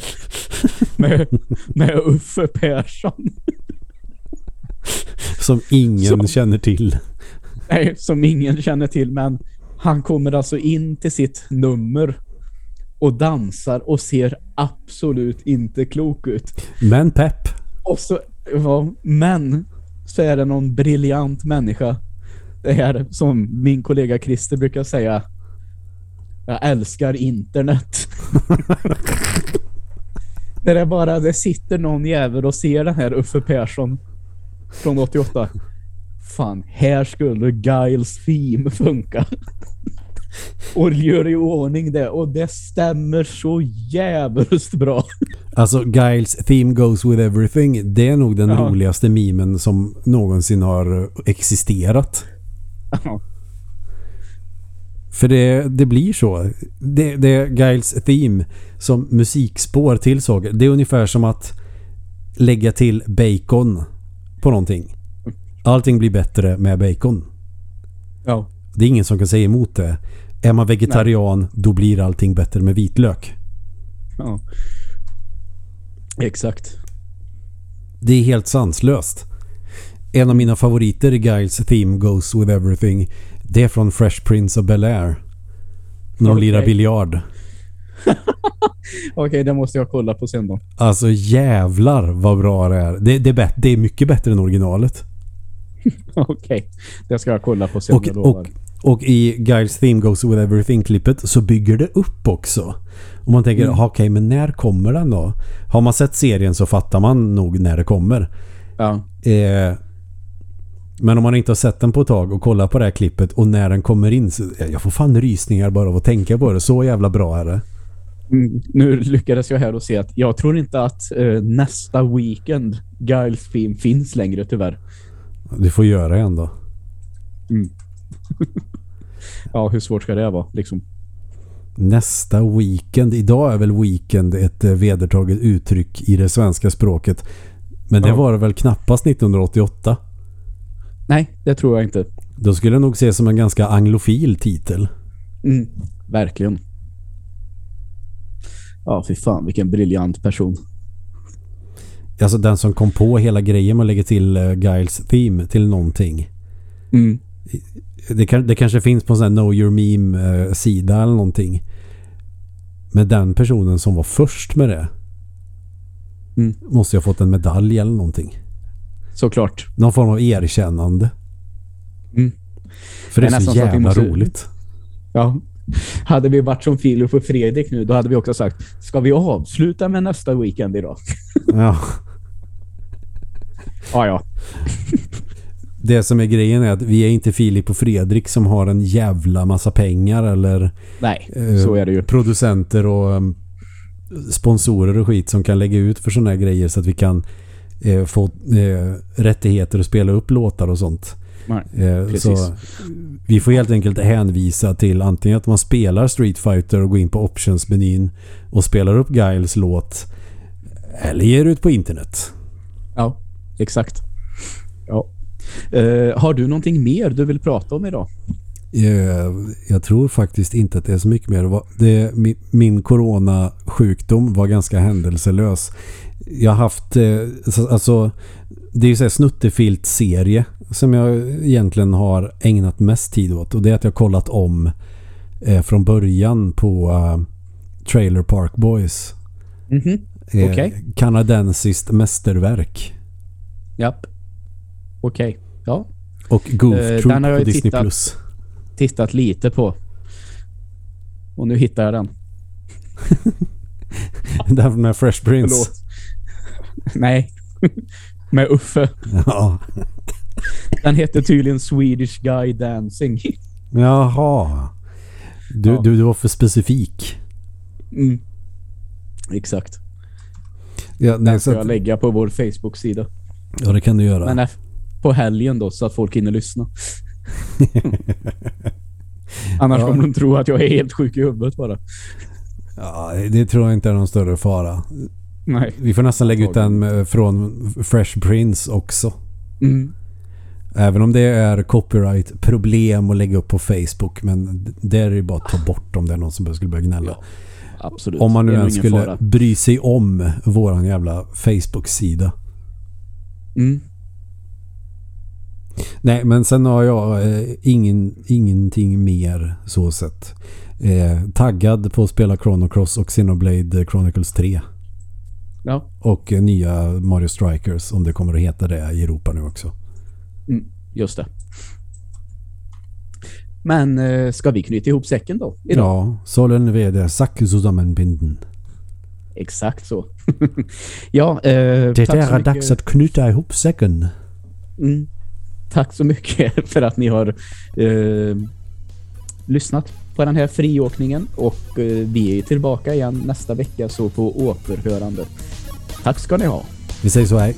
med, med Uffe Persson. Som ingen Så- känner till. Nej, som ingen känner till, men han kommer alltså in till sitt nummer och dansar och ser absolut inte klok ut. Men pepp. Och så, ja, men så är det någon briljant människa. Det här som min kollega Christer brukar säga. Jag älskar internet. När det bara det sitter någon jävel och ser den här Uffe Persson från 88. Fan, här skulle Giles theme funka. Och gör i ordning det. Och det stämmer så jävligt bra. Alltså Giles theme goes with everything. Det är nog den Ja. roligaste memen som någonsin har existerat. För det, det blir så. Det, det är Giles theme som musikspår till saker. Det är ungefär som att lägga till bacon på någonting. Allting blir bättre med bacon. Ja. Det är ingen som kan säga emot det. Är man vegetarian då blir allting bättre med vitlök. ja. Exakt. Det är helt sanslöst. En av mina favoriter i Giles theme goes with everything. Det är från Fresh Prince of Bel-Air. När de Okej. lirar biljard. Okej, det måste jag kolla på sen då. Alltså jävlar vad bra det är. Det, det, det är mycket bättre än originalet. Okej, det ska jag kolla på sen. Och, och, och i Giles theme goes with everything-klippet så bygger det upp också. Och man tänker, Mm. "Jaha, okej men när kommer den då? Har man sett serien så fattar man nog när det kommer. ja. Eh, men om man inte har sett den på ett tag och kollar på det här klippet och när den kommer in så jag får fan rysningar bara av att tänka på det. Så jävla bra är det. Mm, nu lyckades jag här och se att jag tror inte att eh, nästa weekend Giles theme finns längre tyvärr. Du får göra det ändå. Ja, hur svårt ska det vara liksom? Nästa weekend. Idag är väl weekend ett eh, vedertaget uttryck i det svenska språket. Men det Ja. var det väl knappast 1988. Nej, det tror jag inte. Då skulle det nog ses som en ganska anglofil titel. Mm, verkligen. Ja, fy fan, vilken briljant person. Alltså den som kom på hela grejen med att lägga till uh, Giles theme till någonting. Mm. Det, kan, det kanske finns på en sån här Know Your Meme-sida eller någonting. Men den personen som var först med det Mm. måste ju ha fått en medalj eller någonting. Såklart. Någon form av erkännande. Mm. För det är så jävla måste- roligt. Ja. Hade vi varit som Filip och Fredrik nu, då hade vi också sagt ska vi avsluta med nästa weekend idag? Ja. Ja, ja. Det som är grejen är att vi är inte Filip och Fredrik som har en jävla massa pengar eller Nej, eh, så är det ju. producenter och um, sponsorer och skit som kan lägga ut för sådana här grejer så att vi kan eh, få eh, rättigheter att spela upp låtar och sånt. Nej, Eh, så vi får helt enkelt hänvisa till antingen att man spelar Street Fighter och går in på optionsmenyn och spelar upp Giles låt eller ger ut på internet. Ja, exakt. Ja. Eh, har du någonting mer du vill prata om idag? Eh, Jag tror faktiskt inte att det är så mycket mer. Det min coronasjukdom var ganska händelselös. Jag har haft, eh, så- alltså, det är ju så här snuttefilt-serie som jag egentligen har ägnat mest tid åt. Och det är att jag har kollat om från början på Trailer Park Boys. Mhm. Eh, Okej. Kanadensiskt mästerverk. Japp. Okej. Ja. Och Goof Eh, Troop på Disney+. tittat. Plus. Tittat lite på. Och nu hittar jag den. Den med Fresh Prince. Förlåt. Nej. Med Uffe. Ja. Den heter tydligen Swedish Guy Dancing. Jaha. Du, Ja. du, du var för specifik. Mm. Exakt. Ja, nej, Den ska jag lägga på vår Facebook-sida. Ja, det kan du göra. Men på helgen då, så att folk hinner lyssna. Annars Ja. kommer de tro att jag är helt sjuk i huvudet bara. Ja, det tror jag inte är någon större fara. Nej. Vi får nästan lägga ut den från Fresh Prince också. Mm. Även om det är copyright-problem att lägga upp på Facebook. Men det är ju bara att ta bort om det är någon som skulle börja gnälla. Ja, absolut. Om man nu Det ens skulle fara. bry sig om våran jävla Facebook-sida. Mm. Nej, men sen har jag eh, ingen, ingenting mer så sett. Eh, taggad på att spela Chrono Cross och Xenoblade Chronicles 3. Ja. Och eh, nya Mario Strikers, om det kommer att heta det i Europa nu också. Mm, just det. Men eh, ska vi knyta ihop säcken då? Idag? Ja, sollen vede sack zusammenbinden. Exakt så. ja, eh, Det är dags att knyta ihop säcken. Mm. Tack så mycket för att ni har eh, lyssnat på den här friåkningen och eh, vi är tillbaka igen nästa vecka så på återhörande. Tack ska ni ha. Vi säger så här.